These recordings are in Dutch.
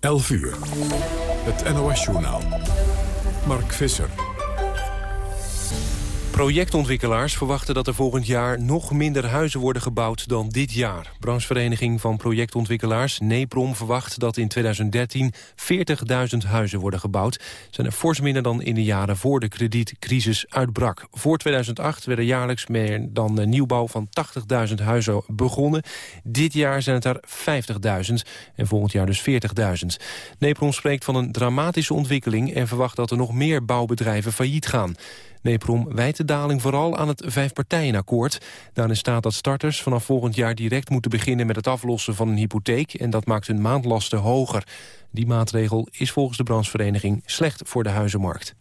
11 uur. Het NOS-journaal. Mark Visser. Projectontwikkelaars verwachten dat er volgend jaar nog minder huizen worden gebouwd dan dit jaar. Branchevereniging van projectontwikkelaars, NEPROM, verwacht dat in 2013 40.000 huizen worden gebouwd. zijn er fors minder dan in de jaren voor de kredietcrisis uitbrak. Voor 2008 werden jaarlijks meer dan nieuwbouw van 80.000 huizen begonnen. Dit jaar zijn het er 50.000 en volgend jaar dus 40.000. NEPROM spreekt van een dramatische ontwikkeling en verwacht dat er nog meer bouwbedrijven failliet gaan. Neprom wijt de daling vooral aan het vijfpartijenakkoord. Daarin staat dat starters vanaf volgend jaar direct moeten beginnen met het aflossen van een hypotheek en dat maakt hun maandlasten hoger. Die maatregel is volgens de branchevereniging slecht voor de huizenmarkt.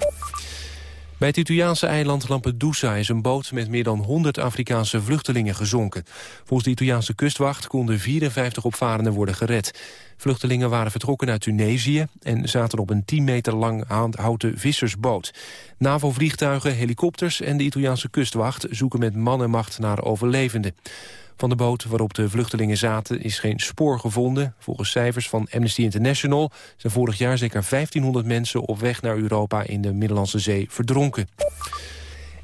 Bij het Italiaanse eiland Lampedusa is een boot met meer dan 100 Afrikaanse vluchtelingen gezonken. Volgens de Italiaanse kustwacht konden 54 opvarenden worden gered. Vluchtelingen waren vertrokken uit Tunesië en zaten op een 10 meter lang houten vissersboot. NAVO-vliegtuigen, helikopters en de Italiaanse kustwacht zoeken met man en macht naar overlevenden. Van de boot waarop de vluchtelingen zaten is geen spoor gevonden. Volgens cijfers van Amnesty International zijn vorig jaar zeker 1500 mensen op weg naar Europa in de Middellandse Zee verdronken.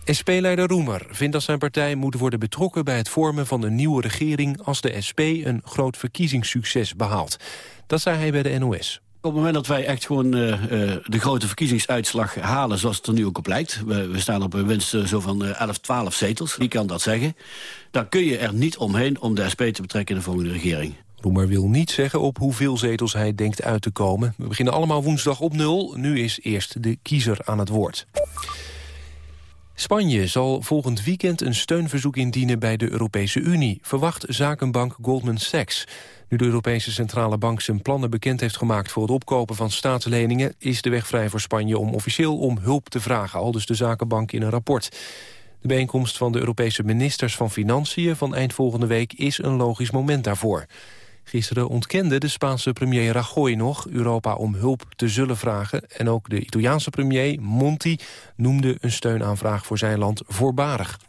SP-leider Roemer vindt dat zijn partij moet worden betrokken bij het vormen van een nieuwe regering als de SP een groot verkiezingssucces behaalt. Dat zei hij bij de NOS. Op het moment dat wij echt gewoon uh, uh, de grote verkiezingsuitslag halen... zoals het er nu ook op lijkt... we, staan op een winst uh, zo van 11, 12 zetels, wie kan dat zeggen... dan kun je er niet omheen om de SP te betrekken in de volgende regering. Roemer wil niet zeggen op hoeveel zetels hij denkt uit te komen. We beginnen allemaal woensdag op nul. Nu is eerst de kiezer aan het woord. Spanje zal volgend weekend een steunverzoek indienen bij de Europese Unie, verwacht zakenbank Goldman Sachs. Nu de Europese Centrale Bank zijn plannen bekend heeft gemaakt voor het opkopen van staatsleningen, is de weg vrij voor Spanje om officieel om hulp te vragen, al dus de zakenbank in een rapport. De bijeenkomst van de Europese ministers van Financiën van eind volgende week is een logisch moment daarvoor. Gisteren ontkende de Spaanse premier Rajoy nog Europa om hulp te zullen vragen. En ook de Italiaanse premier Monti noemde een steunaanvraag voor zijn land voorbarig.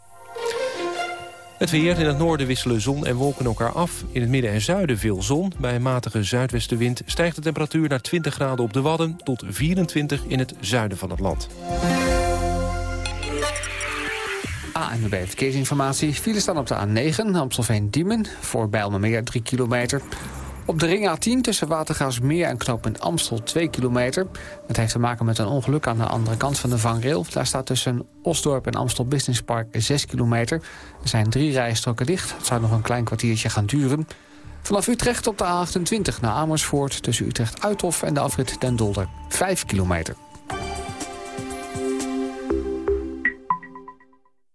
Het weer in het noorden wisselen zon en wolken elkaar af. In het midden en zuiden veel zon. Bij een matige zuidwestenwind stijgt de temperatuur naar 20 graden op de Wadden... tot 24 in het zuiden van het land. ANWB Verkeersinformatie. Files staan op de A9, Amstelveen-Diemen, voor Bijlmermeer 3 kilometer. Op de ring A10 tussen Watergaasmeer en knooppunt Amstel 2 kilometer. Dat heeft te maken met een ongeluk aan de andere kant van de vangrail. Daar staat tussen Osdorp en Amstel Business Park 6 kilometer. Er zijn drie rijstroken dicht. Het zou nog een klein kwartiertje gaan duren. Vanaf Utrecht op de A28 naar Amersfoort... tussen Utrecht-Uithof en de afrit Den Dolder 5 kilometer.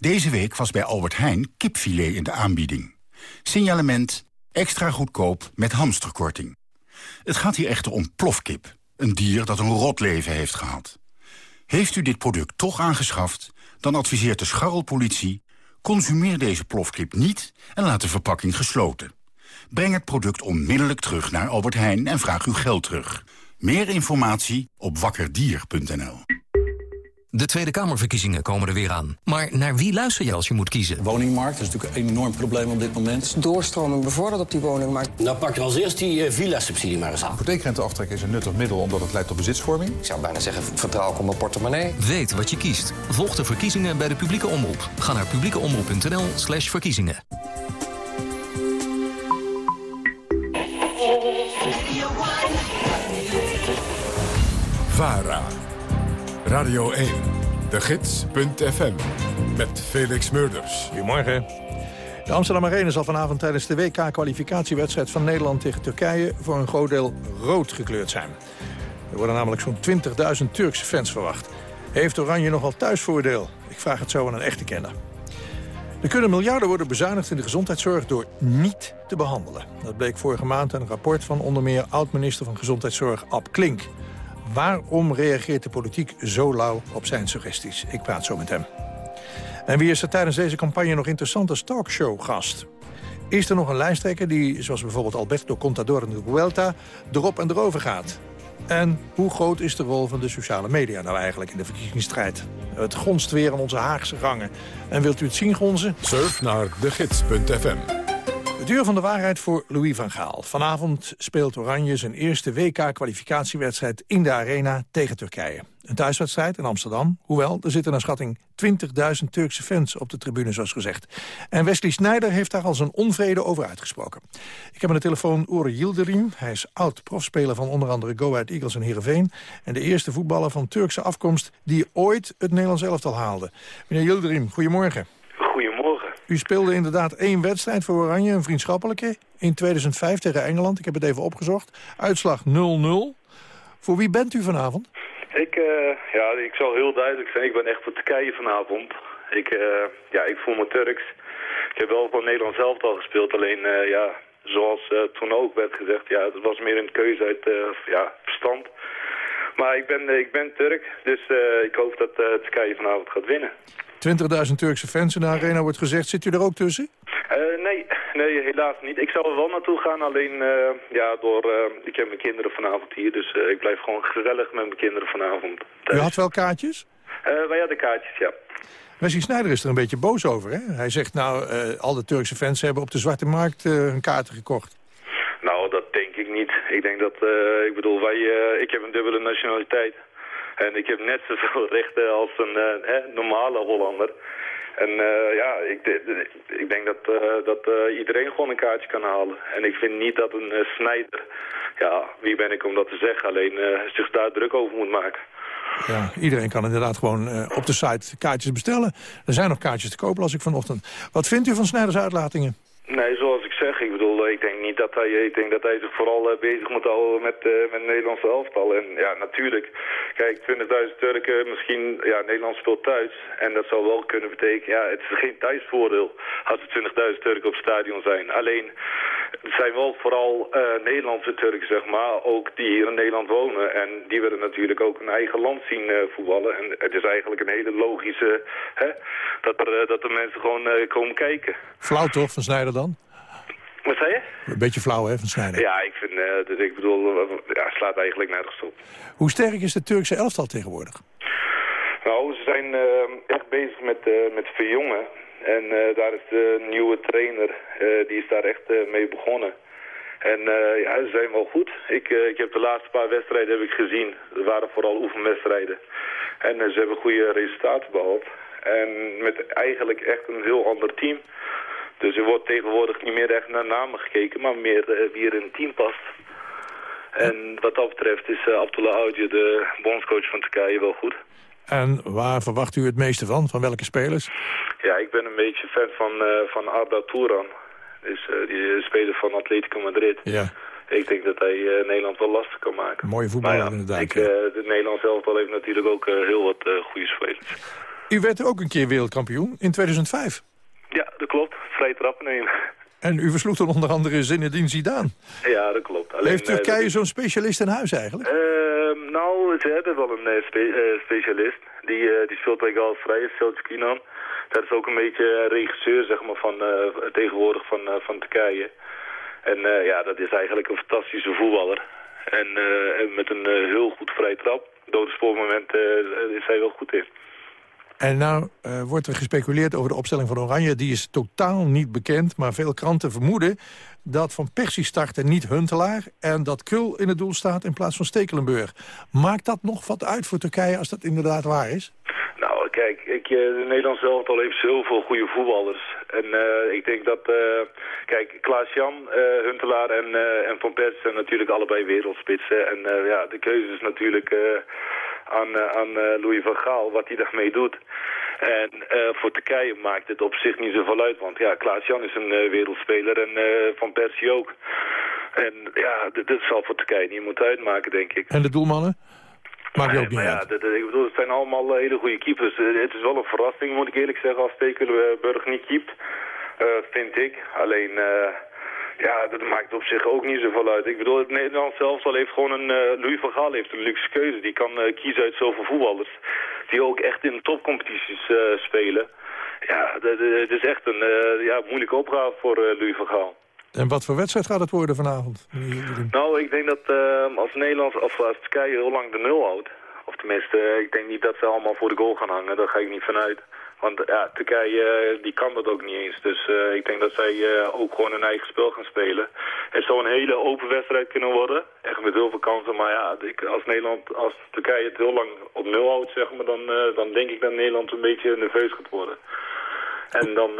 Deze week was bij Albert Heijn kipfilet in de aanbieding. Signalement extra goedkoop met hamsterkorting. Het gaat hier echter om plofkip, een dier dat een rot leven heeft gehad. Heeft u dit product toch aangeschaft, dan adviseert de scharrelpolitie... consumeer deze plofkip niet en laat de verpakking gesloten. Breng het product onmiddellijk terug naar Albert Heijn en vraag uw geld terug. Meer informatie op wakkerdier.nl. De Tweede Kamerverkiezingen komen er weer aan. Maar naar wie luister je als je moet kiezen? Woningmarkt is natuurlijk een enorm probleem op dit moment. Doorstroming bevorderd op die woningmarkt. Nou pak je als eerst die uh, villa-subsidie maar eens aan. Hypotheekrenteaftrek is een nuttig middel omdat het leidt tot bezitsvorming. Ik zou bijna zeggen, vertrouw ik op mijn portemonnee. Weet wat je kiest. Volg de verkiezingen bij de publieke omroep. Ga naar publiekeomroep.nl slash verkiezingen. VARA Radio 1, de gids.fm, met Felix Murders. Goedemorgen. De Amsterdam Arena zal vanavond tijdens de WK-kwalificatiewedstrijd van Nederland tegen Turkije voor een groot deel rood gekleurd zijn. Er worden namelijk zo'n 20.000 Turkse fans verwacht. Heeft Oranje nogal thuisvoordeel? Ik vraag het zo aan een echte kenner. Er kunnen miljarden worden bezuinigd in de gezondheidszorg door niet te behandelen. Dat bleek vorige maand uit een rapport van onder meer oud-minister van Gezondheidszorg Ab Klink. Waarom reageert de politiek zo lauw op zijn suggesties? Ik praat zo met hem. En wie is er tijdens deze campagne nog interessant als talkshow-gast? Is er nog een lijsttrekker die, zoals bijvoorbeeld Alberto Contador in de Vuelta... erop en erover gaat? En hoe groot is de rol van de sociale media nou eigenlijk in de verkiezingsstrijd? Het gonst weer aan onze Haagse gangen. En wilt u het zien gonzen? Surf naar degids.fm. Het uur van de waarheid voor Louis van Gaal. Vanavond speelt Oranje zijn eerste WK-kwalificatiewedstrijd in de Arena tegen Turkije. Een thuiswedstrijd in Amsterdam. Hoewel, er zitten naar schatting 20.000 Turkse fans op de tribune, zoals gezegd. En Wesley Snijder heeft daar al zijn onvrede over uitgesproken. Ik heb aan de telefoon Ure Yildirim. Hij is oud-profspeler van onder andere Go Ahead Eagles en Heerenveen. En de eerste voetballer van Turkse afkomst die ooit het Nederlands elftal haalde. Meneer Yildirim, goedemorgen. U speelde inderdaad één wedstrijd voor Oranje, een vriendschappelijke, in 2005 tegen Engeland. Ik heb het even opgezocht. Uitslag 0-0. Voor wie bent u vanavond? Ik, uh, ja, ik zal heel duidelijk zijn. Ik ben echt voor Turkije vanavond. Ik, uh, ja, ik voel me Turks. Ik heb wel voor Nederland zelf al gespeeld. Alleen, uh, ja, zoals toen ook werd gezegd, ja, het was meer een keuze uit ja, verstand. Maar ik ben, ik ben Turk, dus ik hoop dat Turkije vanavond gaat winnen. 20.000 Turkse fans in de arena wordt gezegd. Zit u er ook tussen? Uh, nee, nee, helaas niet. Ik zou er wel naartoe gaan, alleen uh, ja, door, uh, ik heb mijn kinderen vanavond hier, dus ik blijf gewoon gezellig met mijn kinderen vanavond. Thuis. U had wel kaartjes? wij hadden kaartjes, ja. Wesley Snijder is er een beetje boos over, hè? Hij zegt, nou, al de Turkse fans hebben op de zwarte markt hun kaarten gekocht. Nou, dat denk ik niet. Ik denk dat, ik bedoel, wij, ik heb een dubbele nationaliteit. En ik heb net zoveel rechten als een uh, normale Hollander. En uh, ja, ik, ik, denk dat, uh, dat uh, iedereen gewoon een kaartje kan halen. En ik vind niet dat een snijder, ja, wie ben ik om dat te zeggen, alleen zich daar druk over moet maken. Ja, iedereen kan inderdaad gewoon op de site kaartjes bestellen. Er zijn nog kaartjes te kopen als ik vanochtend. Wat vindt u van Snijders uitlatingen? Nee, zoals ik ik bedoel, ik denk niet dat hij, ik denk dat hij zich vooral uh, bezig moet houden met, uh, met het Nederlandse elftal. En ja, natuurlijk, kijk, 20.000 Turken, misschien, ja, Nederland speelt thuis. En dat zou wel kunnen betekenen, ja, het is geen thuisvoordeel als er 20.000 Turken op het stadion zijn. Alleen, het zijn wel vooral uh, Nederlandse Turken, zeg maar, ook die hier in Nederland wonen. En die willen natuurlijk ook hun eigen land zien voetballen. En het is eigenlijk een hele logische, hè, dat, er, dat de mensen gewoon komen kijken. Flauw toch, van Snijder dan? Wat zei je? Een beetje flauw, hè, van Snijder? Ja, ik vind, uh, dat, ik bedoel, uh, ja, slaat eigenlijk nergens op. Hoe sterk is de Turkse elftal tegenwoordig? Nou, ze zijn uh, echt bezig met, met verjongen. En daar is de nieuwe trainer, die is daar echt mee begonnen. En ja, ze zijn wel goed. Ik, ik heb de laatste paar wedstrijden heb ik gezien. Er waren vooral oefenwedstrijden. En ze hebben goede resultaten behaald. En met eigenlijk echt een heel ander team. Dus er wordt tegenwoordig niet meer echt naar namen gekeken, maar meer uh, wie er in het team past. En wat dat betreft is uh, Abdullah Aoudje, de bondscoach van Turkije, wel goed. En waar verwacht u het meeste van? Van welke spelers? Ja, ik ben een beetje fan van, uh, van Arda Touran. Dus die speler van Atletico Madrid. Ja. Ik denk dat hij Nederland wel lastig kan maken. Mooie voetballer ja, inderdaad. Ik, de Nederlands elftal heeft natuurlijk ook heel wat goede spelers. U werd ook een keer wereldkampioen in 2005. Ja, dat klopt. Vrij trappen nemen. En u versloeg dan onder andere Zinedine Zidane. Ja, dat klopt. Alleen, Heeft Turkije uh, zo'n specialist in huis eigenlijk? Uh, nou, ze hebben wel een uh, spe uh, specialist. Die, die speelt bij Galatasaray, Selçuk Kinan. Dat is ook een beetje regisseur zeg maar, van, tegenwoordig van, van Turkije. En ja, dat is eigenlijk een fantastische voetballer. En, en met een heel goed vrij trap. Dode spoormoment is hij wel goed in. En nou uh, wordt er gespeculeerd over de opstelling van Oranje. Die is totaal niet bekend, maar veel kranten vermoeden... dat Van Persie startte niet Huntelaar... en dat Kul in het doel staat in plaats van Stekelenburg. Maakt dat nog wat uit voor Turkije als dat inderdaad waar is? Nou, kijk, ik, eh, de Nederlandse elftal heeft zoveel goede voetballers. En uh, ik denk dat, kijk, Klaas-Jan, Huntelaar en, en Van Persie zijn natuurlijk allebei wereldspitsen. En ja, de keuze is natuurlijk aan, eh, aan eh, Louis van Gaal, wat hij daarmee doet. En uh, voor Turkije maakt het op zich niet zoveel uit, want ja, Klaas-Jan is een uh, wereldspeler en uh, Van Persie ook. En ja, dit zal voor Turkije niet moeten uitmaken, denk ik. En de doelmannen? Maakt je ook niet maar ja, uit. ik bedoel, het zijn allemaal eh, hele goede keepers. Eh, het is wel een verrassing, moet ik eerlijk zeggen, als Stekelenburg niet keept. Eh, vind ik. Alleen, eh, ja, dat maakt op zich ook niet zoveel uit. Ik bedoel, het Nederlands zelfs al heeft gewoon een... eh, Louis van Gaal heeft een luxe keuze. Die kan eh, kiezen uit zoveel voetballers. Die ook echt in topcompetities eh, spelen. Ja, het is echt een eh, ja, moeilijke opgave voor Louis van Gaal. En wat voor wedstrijd gaat het worden vanavond? Nou, ik denk dat eh, als Nederland of als Turkije heel lang de nul houdt. Of tenminste, ik denk niet dat ze allemaal voor de goal gaan hangen. Daar ga ik niet vanuit. Want ja, Turkije eh, die kan dat ook niet eens. Dus eh, ik denk dat zij eh, ook gewoon hun eigen spel gaan spelen. Het zou een hele open wedstrijd kunnen worden. Echt met heel veel kansen. Maar ja, als Nederland, als Turkije het heel lang op nul houdt, zeg maar, dan, dan denk ik dat Nederland een beetje nerveus gaat worden. En dan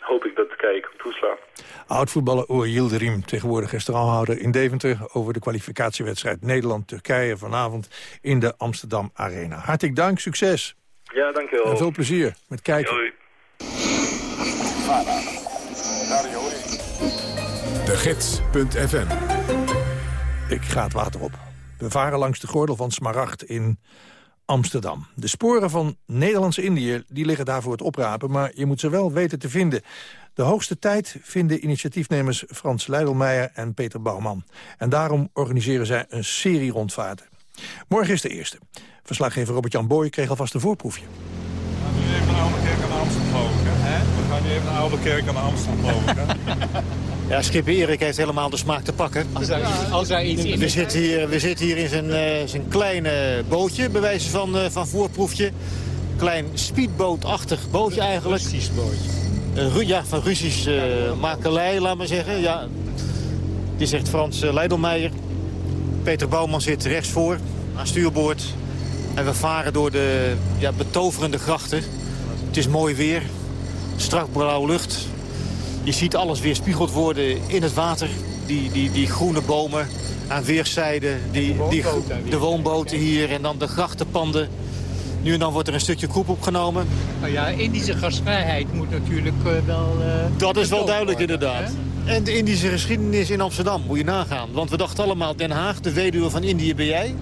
hoop ik dat Turkije kan toeslaan. Oud-voetballer Oer Yildirim, tegenwoordig restauranthouder in Deventer... over de kwalificatiewedstrijd Nederland-Turkije vanavond in de Amsterdam Arena. Hartelijk dank, succes Ja, dankjewel. en veel plezier met kijken. Doei. De Gids.fm. Ik ga het water op. We varen langs de gordel van Smaragd in Amsterdam. De sporen van Nederlandse Indië die liggen daar voor het oprapen... maar je moet ze wel weten te vinden. De hoogste tijd vinden initiatiefnemers Frans Leidelmeijer en Peter Bouwman. En daarom organiseren zij een serie rondvaarten. Morgen is de eerste. Verslaggever Robert-Jan Boy kreeg alvast een voorproefje. We gaan nu even naar Oude Kerk aan de hè? We gaan nu even naar Oude Kerk aan de Amstel, geloof ik, hè? Ja, schipper Erik heeft helemaal de smaak te pakken. Als er, als iets in We zitten hier, we zitten hier in zijn, eh, zijn kleine bootje, bij wijze van, eh, van voorproefje. Klein speedbootachtig bootje eigenlijk. Russisch bootje. Ja, van Russisch eh, makelij, laat maar zeggen. Ja, dit zegt Frans uh, Leidelmeijer. Peter Bouwman zit rechts voor, aan stuurboord. En we varen door de ja, betoverende grachten. Het is mooi weer, strak blauwe lucht. Je ziet alles weer spiegeld worden in het water. Die, die, die groene bomen aan weerszijden. Die, die, de woonboten hier en dan de grachtenpanden. Nu en dan wordt er een stukje koep opgenomen. Nou ja, Indische gasvrijheid moet natuurlijk eh, wel... eh, Dat is wel duidelijk worden, inderdaad. hè? En de Indische geschiedenis in Amsterdam, moet je nagaan. Want we dachten allemaal, Den Haag, de weduwe van Indië ben jij.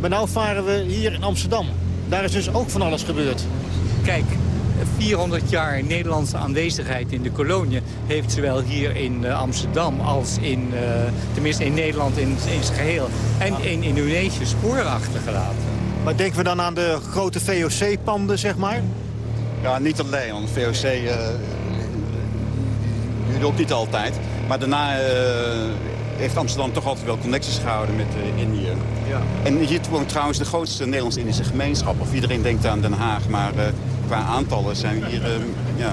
Maar nou varen we hier in Amsterdam. Daar is dus ook van alles gebeurd. Kijk, 400 jaar Nederlandse aanwezigheid in de kolonie... heeft zowel hier in eh, Amsterdam als in, eh, tenminste in Nederland in, in zijn geheel... en in Indonesië sporen achtergelaten. Maar denken we dan aan de grote VOC-panden, zeg maar? Ja, niet alleen, want VOC eh niet altijd. Maar daarna eh, heeft Amsterdam toch altijd wel connecties gehouden met eh, Indië. Ja. En hier woont trouwens de grootste Nederlands-Indische gemeenschap. Of iedereen denkt aan Den Haag, maar eh, qua aantallen zijn we hier eh, ja,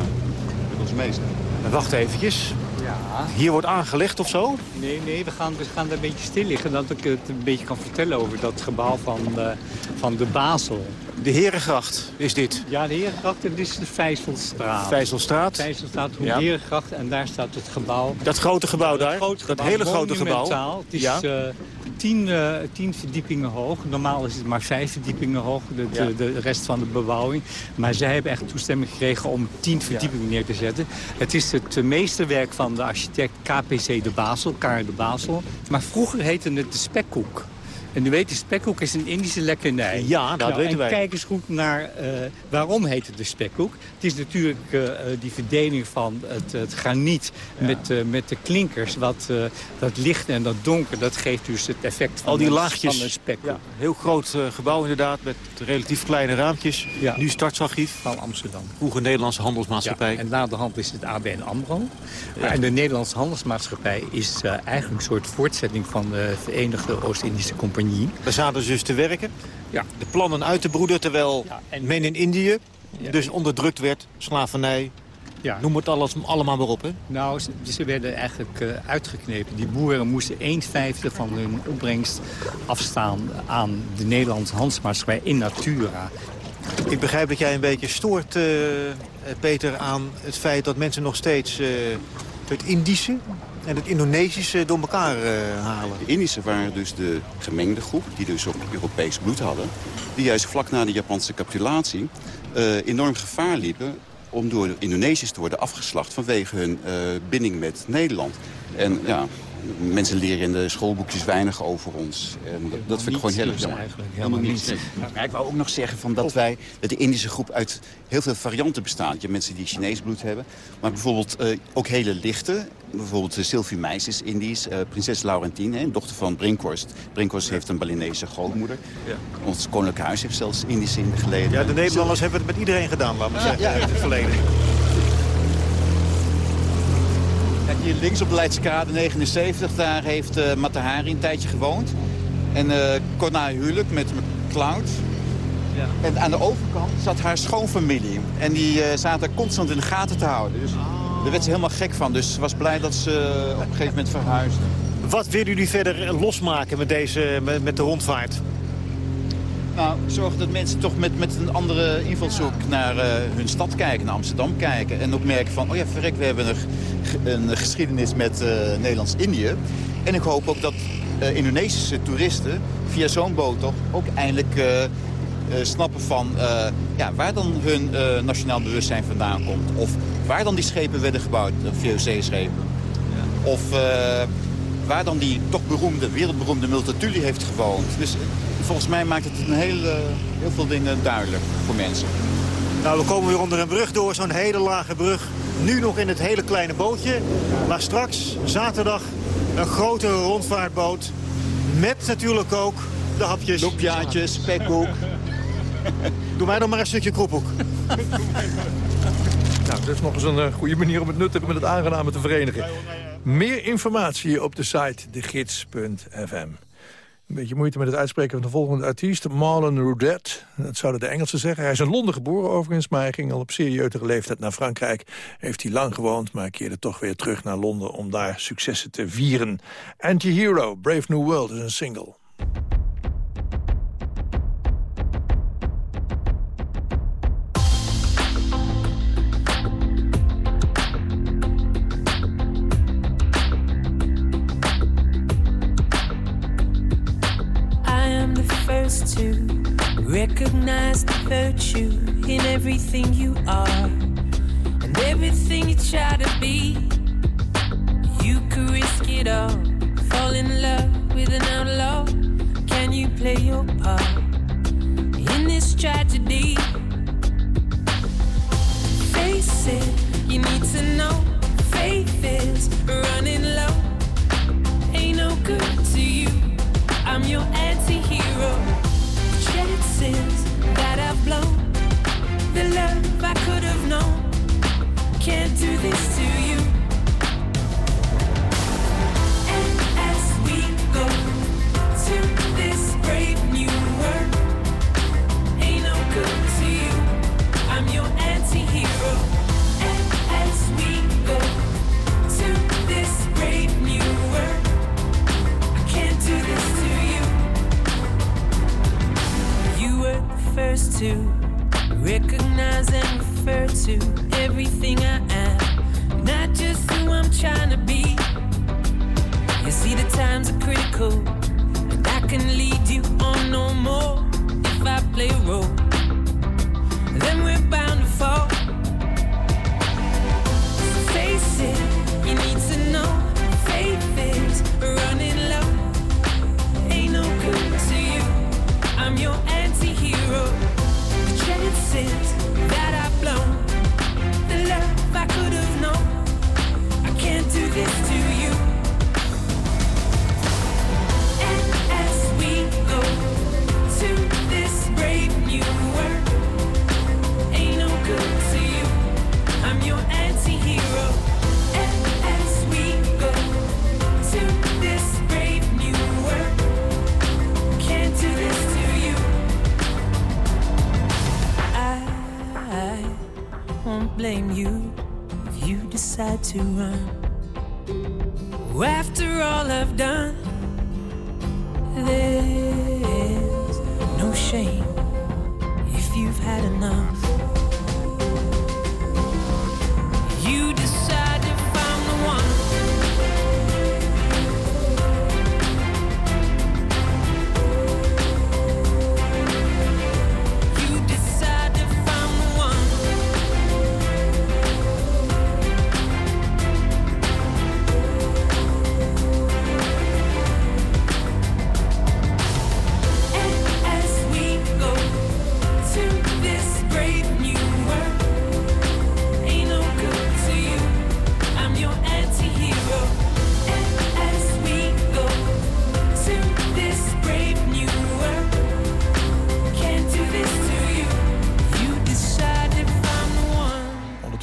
met ons meeste. Maar wacht eventjes. Ja. Hier wordt aangelegd of zo? Nee, nee, we gaan, we gaan daar een beetje stil liggen... dat ik het een beetje kan vertellen over dat gebouw van, eh, van de Basel. De Herengracht is dit. Ja, de Herengracht, dit is de Vijzelstraat. Vijzelstraat. Vijzelstraat, Ja. de Herengracht en daar staat het gebouw. Dat grote gebouw daar? grote dat hele grote gebouw? Het is Ja. eh, tien, eh, tien verdiepingen hoog. Normaal is het maar vijf verdiepingen hoog, de, de, Ja. de rest van de bebouwing. Maar zij hebben echt toestemming gekregen om tien verdiepingen neer te zetten. Het is het eh, meesterwerk van de architect KPC de Basel, Karel de Basel. Maar vroeger heette het de Spekkoek. En u weet, de spekkoek is een Indische lekkernij. Ja, dat Nou, weten en wij. kijk eens goed naar eh, waarom heet het de spekkoek. Het is natuurlijk eh, eh, die verdeling van het, het graniet met, met de klinkers. Wat, dat licht en dat donker, dat geeft dus het effect van, Al die een, laagjes. van een spekkoek. Ja, heel groot gebouw inderdaad, met relatief kleine raampjes. Ja. Nu stadsarchief. Van Amsterdam. Vroeger Nederlandse handelsmaatschappij. Ja, en na de hand is het ABN AMRO. En de Nederlandse Handelsmaatschappij is eigenlijk een soort voortzetting van de Verenigde Oost-Indische Compagnie. We zaten dus te werken. Ja. De plannen uit te broeden, terwijl en- men in Indië Ja. dus onderdrukt werd. Slavernij, Ja. noem het alles, allemaal maar op. Hè? Nou, ze, ze werden eigenlijk eh, uitgeknepen. Die boeren moesten 1 vijfde van hun opbrengst afstaan aan de Nederlandse Handelsmaatschappij in Natura. Ik begrijp dat jij een beetje stoort, eh, Peter, aan het feit dat mensen nog steeds eh, het Indische en het Indonesische door elkaar eh, halen. De Indische waren dus de gemengde groep, die dus ook Europees bloed hadden. Die juist vlak na de Japanse capitulatie eh, enorm gevaar liepen om door de Indonesiërs te worden afgeslacht vanwege hun eh, binding met Nederland. En ja, mensen leren in de schoolboekjes weinig over ons. En dat, dat vind ik gewoon heel erg jammer. Eigenlijk helemaal niets. Maar ik wou ook nog zeggen van dat wij, dat de Indische groep uit heel veel varianten bestaat. Je hebt mensen die Chinees bloed hebben, maar bijvoorbeeld eh, ook hele lichte. Bijvoorbeeld uh, Sylvie Meis is Indisch, uh, prinses Laurentine, hè, dochter van Brinkhorst. Brinkhorst heeft een Balinese grootmoeder. Ja. Ons koninklijk huis heeft zelfs Indische in de geleden. Ja, de Nederlanders hebben het met iedereen gedaan, laat maar zeggen, in het verleden. Hier links op de Leidskade 79, daar heeft uh, Matahari een tijdje gewoond. En uh, kort na huwelijk met McCloud. Ja. En aan de overkant zat haar schoonfamilie. En die uh, zaten constant in de gaten te houden. Dus Oh. daar werd ze helemaal gek van. Dus ze was blij dat ze op een gegeven moment verhuisde. Wat willen jullie verder losmaken met, deze, met, met de rondvaart? Nou, zorgen dat mensen toch met, met een andere invalshoek naar uh, hun stad kijken, naar Amsterdam kijken. En ook merken van, oh ja, verrek, we hebben een, een geschiedenis met uh, Nederlands-Indië. En ik hoop ook dat uh, Indonesische toeristen via zo'n boot toch ook eindelijk snappen van ja, waar dan hun nationaal bewustzijn vandaan komt. Of waar dan die schepen werden gebouwd, VOC-schepen. Ja. Of waar dan die toch beroemde, wereldberoemde Multatuli heeft gewoond. Dus volgens mij maakt het een heel, uh, heel veel dingen duidelijk voor mensen. Nou, we komen weer onder een brug door, zo'n hele lage brug. Nu nog in het hele kleine bootje. Maar straks, zaterdag, een grote rondvaartboot. Met natuurlijk ook de hapjes. Loepjaatjes, spekkoek. Doe mij dan maar een stukje kroephoek. Nou, dat is nog eens een uh, goede manier om het nuttige met het aangename te verenigen. Meer informatie op de site degids.fm. Een beetje moeite met het uitspreken van de volgende artiest. Marlon Roudet. Dat zouden de Engelsen zeggen. Hij is in Londen geboren overigens, maar hij ging al op jeugdige leeftijd naar Frankrijk. Heeft hij lang gewoond, maar keerde toch weer terug naar Londen om daar successen te vieren. Anti-Hero, Brave New World is een single. Recognize the virtue in everything you are and everything you try to be. You could risk it all, fall in love with an outlaw. Can you play your part in this tragedy? Face it, you need to know faith is running low. Ain't no good to you. I'm your anti-hero chances that I've blown. The love I could have known. Can't do this to you to recognize and refer to everything I am, not just who I'm trying to be. You see, the times are critical, and I can lead you on no more if I play a role. Then we're bound to fall. Face it, you need to know faith is running low. Ain't no good to you. I'm your anti-hero faces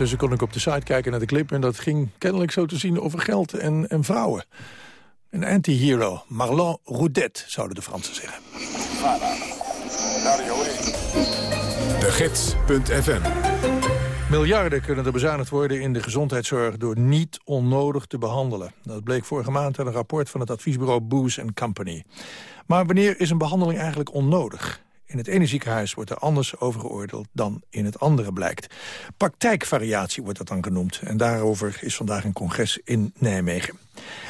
Ondertussen kon ik op de site kijken naar de clip... en dat ging kennelijk zo te zien over geld en, en vrouwen. Een anti-hero, Marlon Roudet, zouden de Fransen zeggen. De Gids.fm Miljarden kunnen er bezuinigd worden in de gezondheidszorg... door niet onnodig te behandelen. Dat bleek vorige maand uit een rapport van het adviesbureau Booz Company. Maar wanneer is een behandeling eigenlijk onnodig? In het ene ziekenhuis wordt er anders over geoordeeld dan in het andere blijkt. Praktijkvariatie wordt dat dan genoemd. En daarover is vandaag een congres in Nijmegen.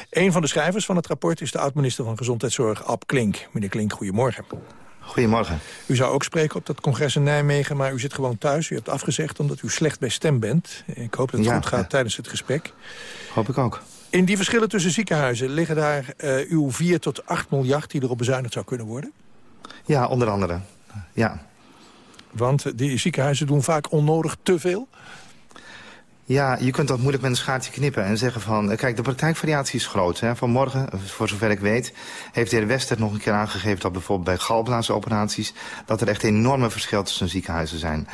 Een van de schrijvers van het rapport is de oud-minister van Gezondheidszorg, Ab Klink. Meneer Klink, goedemorgen. Goedemorgen. U zou ook spreken op dat congres in Nijmegen, maar u zit gewoon thuis. U hebt afgezegd omdat u slecht bij stem bent. Ik hoop dat het goed gaat tijdens het gesprek. Hoop ik ook. In die verschillen tussen ziekenhuizen liggen daar uh, uw 4 tot 8 miljard... die erop bezuinigd zou kunnen worden? Ja, onder andere. Ja. Want die ziekenhuizen doen vaak onnodig te veel? Ja, je kunt dat moeilijk met een schaartje knippen en zeggen van... Kijk, de praktijkvariatie is groot. Hè. Vanmorgen, voor zover ik weet, heeft de heer Wester nog een keer aangegeven... dat bijvoorbeeld bij galblaasoperaties... dat er echt enorme verschil tussen ziekenhuizen zijn.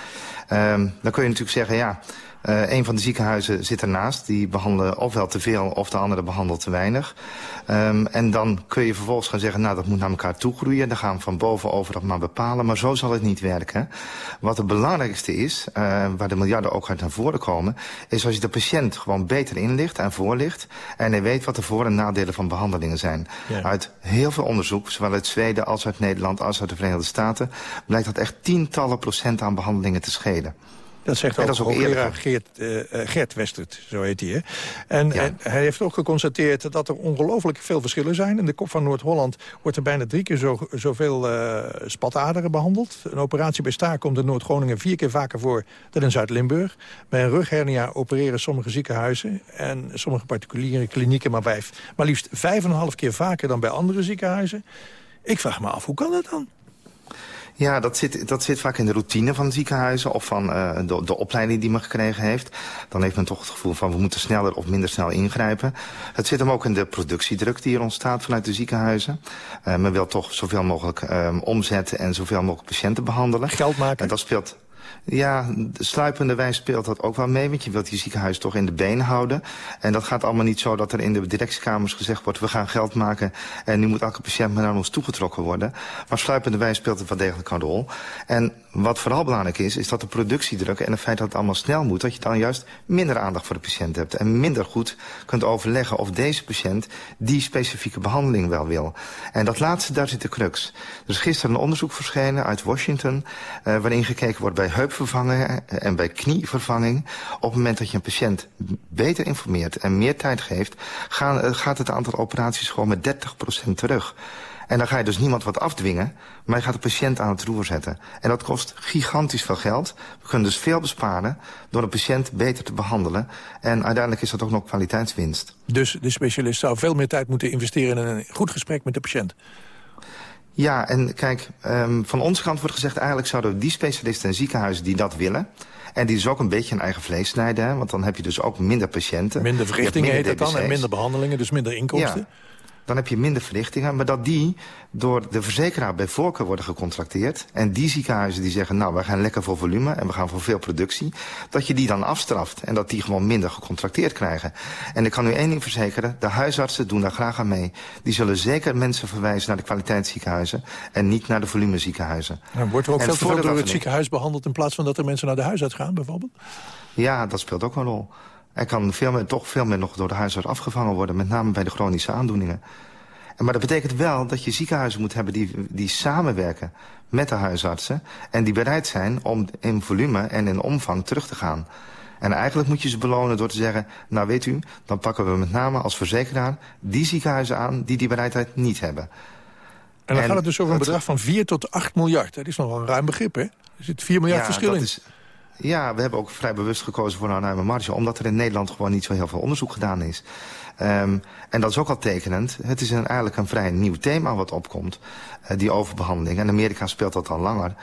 Um, dan kun je natuurlijk zeggen, ja... Uh, een van de ziekenhuizen zit ernaast. Die behandelen ofwel te veel of de andere behandelt te weinig. Um, en dan kun je vervolgens gaan zeggen, nou dat moet naar elkaar toe groeien. Dan gaan we van bovenover dat maar bepalen. Maar zo zal het niet werken. Wat het belangrijkste is, uh, waar de miljarden ook uit naar voren komen... is als je de patiënt gewoon beter inlicht en voorlicht... en hij weet wat de voor- en nadelen van behandelingen zijn. Ja. Uit heel veel onderzoek, zowel uit Zweden als uit Nederland... als uit de Verenigde Staten... blijkt dat echt tientallen procent aan behandelingen te schelen. Dat zegt ook, dat ook hoogleraar Geert, uh, Gert Westert, zo heet hij. Hè? En, ja. en, hij heeft ook geconstateerd dat er ongelooflijk veel verschillen zijn. In de kop van Noord-Holland wordt er bijna drie keer zo, zoveel uh, spataderen behandeld. Een operatie bij staar komt in Noord-Groningen vier keer vaker voor dan in Zuid-Limburg. Bij een rughernia opereren sommige ziekenhuizen en sommige particuliere klinieken maar, maar liefst vijf en een half keer vaker dan bij andere ziekenhuizen. Ik vraag me af, hoe kan dat dan? Ja, dat zit, dat zit vaak in de routine van ziekenhuizen... of van uh, de, de opleiding die men gekregen heeft. Dan heeft men toch het gevoel van we moeten sneller of minder snel ingrijpen. Het zit hem ook in de productiedruk die er ontstaat vanuit de ziekenhuizen. Uh, men wil toch zoveel mogelijk um, omzetten en zoveel mogelijk patiënten behandelen. Geld maken. En dat speelt ja, de sluipende wijze speelt dat ook wel mee. Want je wilt die ziekenhuis toch in de benen houden. En dat gaat allemaal niet zo dat er in de directiekamers gezegd wordt... we gaan geld maken en nu moet elke patiënt maar naar ons toegetrokken worden. Maar sluipende wijze speelt het wel degelijk een rol. En wat vooral belangrijk is, is dat de productiedruk... en het feit dat het allemaal snel moet... dat je dan juist minder aandacht voor de patiënt hebt. En minder goed kunt overleggen of deze patiënt... die specifieke behandeling wel wil. En dat laatste, daar zit de crux. Er is gisteren een onderzoek verschenen uit Washington... Uh, waarin gekeken wordt bij heupvervanging en bij knievervanging... op het moment dat je een patiënt beter informeert en meer tijd geeft... Gaan, gaat het aantal operaties gewoon met 30% terug. En dan ga je dus niemand wat afdwingen, maar je gaat de patiënt aan het roer zetten. En dat kost gigantisch veel geld. We kunnen dus veel besparen door een patiënt beter te behandelen. En uiteindelijk is dat ook nog kwaliteitswinst. Dus de specialist zou veel meer tijd moeten investeren in een goed gesprek met de patiënt? Ja, en kijk, um, van onze kant wordt gezegd... eigenlijk zouden die specialisten en ziekenhuizen die dat willen... En die dus ook een beetje een eigen vlees snijden. Hè? Want dan heb je dus ook minder patiënten. Minder verrichtingen heet het dan en minder behandelingen, dus minder inkomsten. Ja dan heb je minder verlichtingen. Maar dat die door de verzekeraar bij voorkeur worden gecontracteerd. En die ziekenhuizen die zeggen, nou, we gaan lekker voor volume en we gaan voor veel productie. Dat je die dan afstraft en dat die gewoon minder gecontracteerd krijgen. En ik kan u één ding verzekeren, de huisartsen doen daar graag aan mee. Die zullen zeker mensen verwijzen naar de kwaliteitsziekenhuizen en niet naar de volumeziekenhuizen. Nou, wordt er ook veel te veel door het ziekenhuis behandeld in plaats van dat er mensen naar de huisarts gaan bijvoorbeeld? Ja, dat speelt ook een rol. Er kan veel meer, toch veel meer nog door de huisarts afgevangen worden, met name bij de chronische aandoeningen. En maar dat betekent wel dat je ziekenhuizen moet hebben die, die samenwerken met de huisartsen. En die bereid zijn om in volume en in omvang terug te gaan. En eigenlijk moet je ze belonen door te zeggen... nou weet u, dan pakken we met name als verzekeraar die ziekenhuizen aan... die die bereidheid niet hebben. En dan en gaat het dus over een bedrag van 4 tot 8 miljard. Dat is nog wel een ruim begrip, hè? Er zit 4 miljard ja, verschil in. Is, ja, we hebben ook vrij bewust gekozen voor een ruime marge... omdat er in Nederland gewoon niet zo heel veel onderzoek gedaan is. Um, en dat is ook al tekenend. Het is een, eigenlijk een vrij nieuw thema wat opkomt, uh, die overbehandeling. En Amerika speelt dat al langer.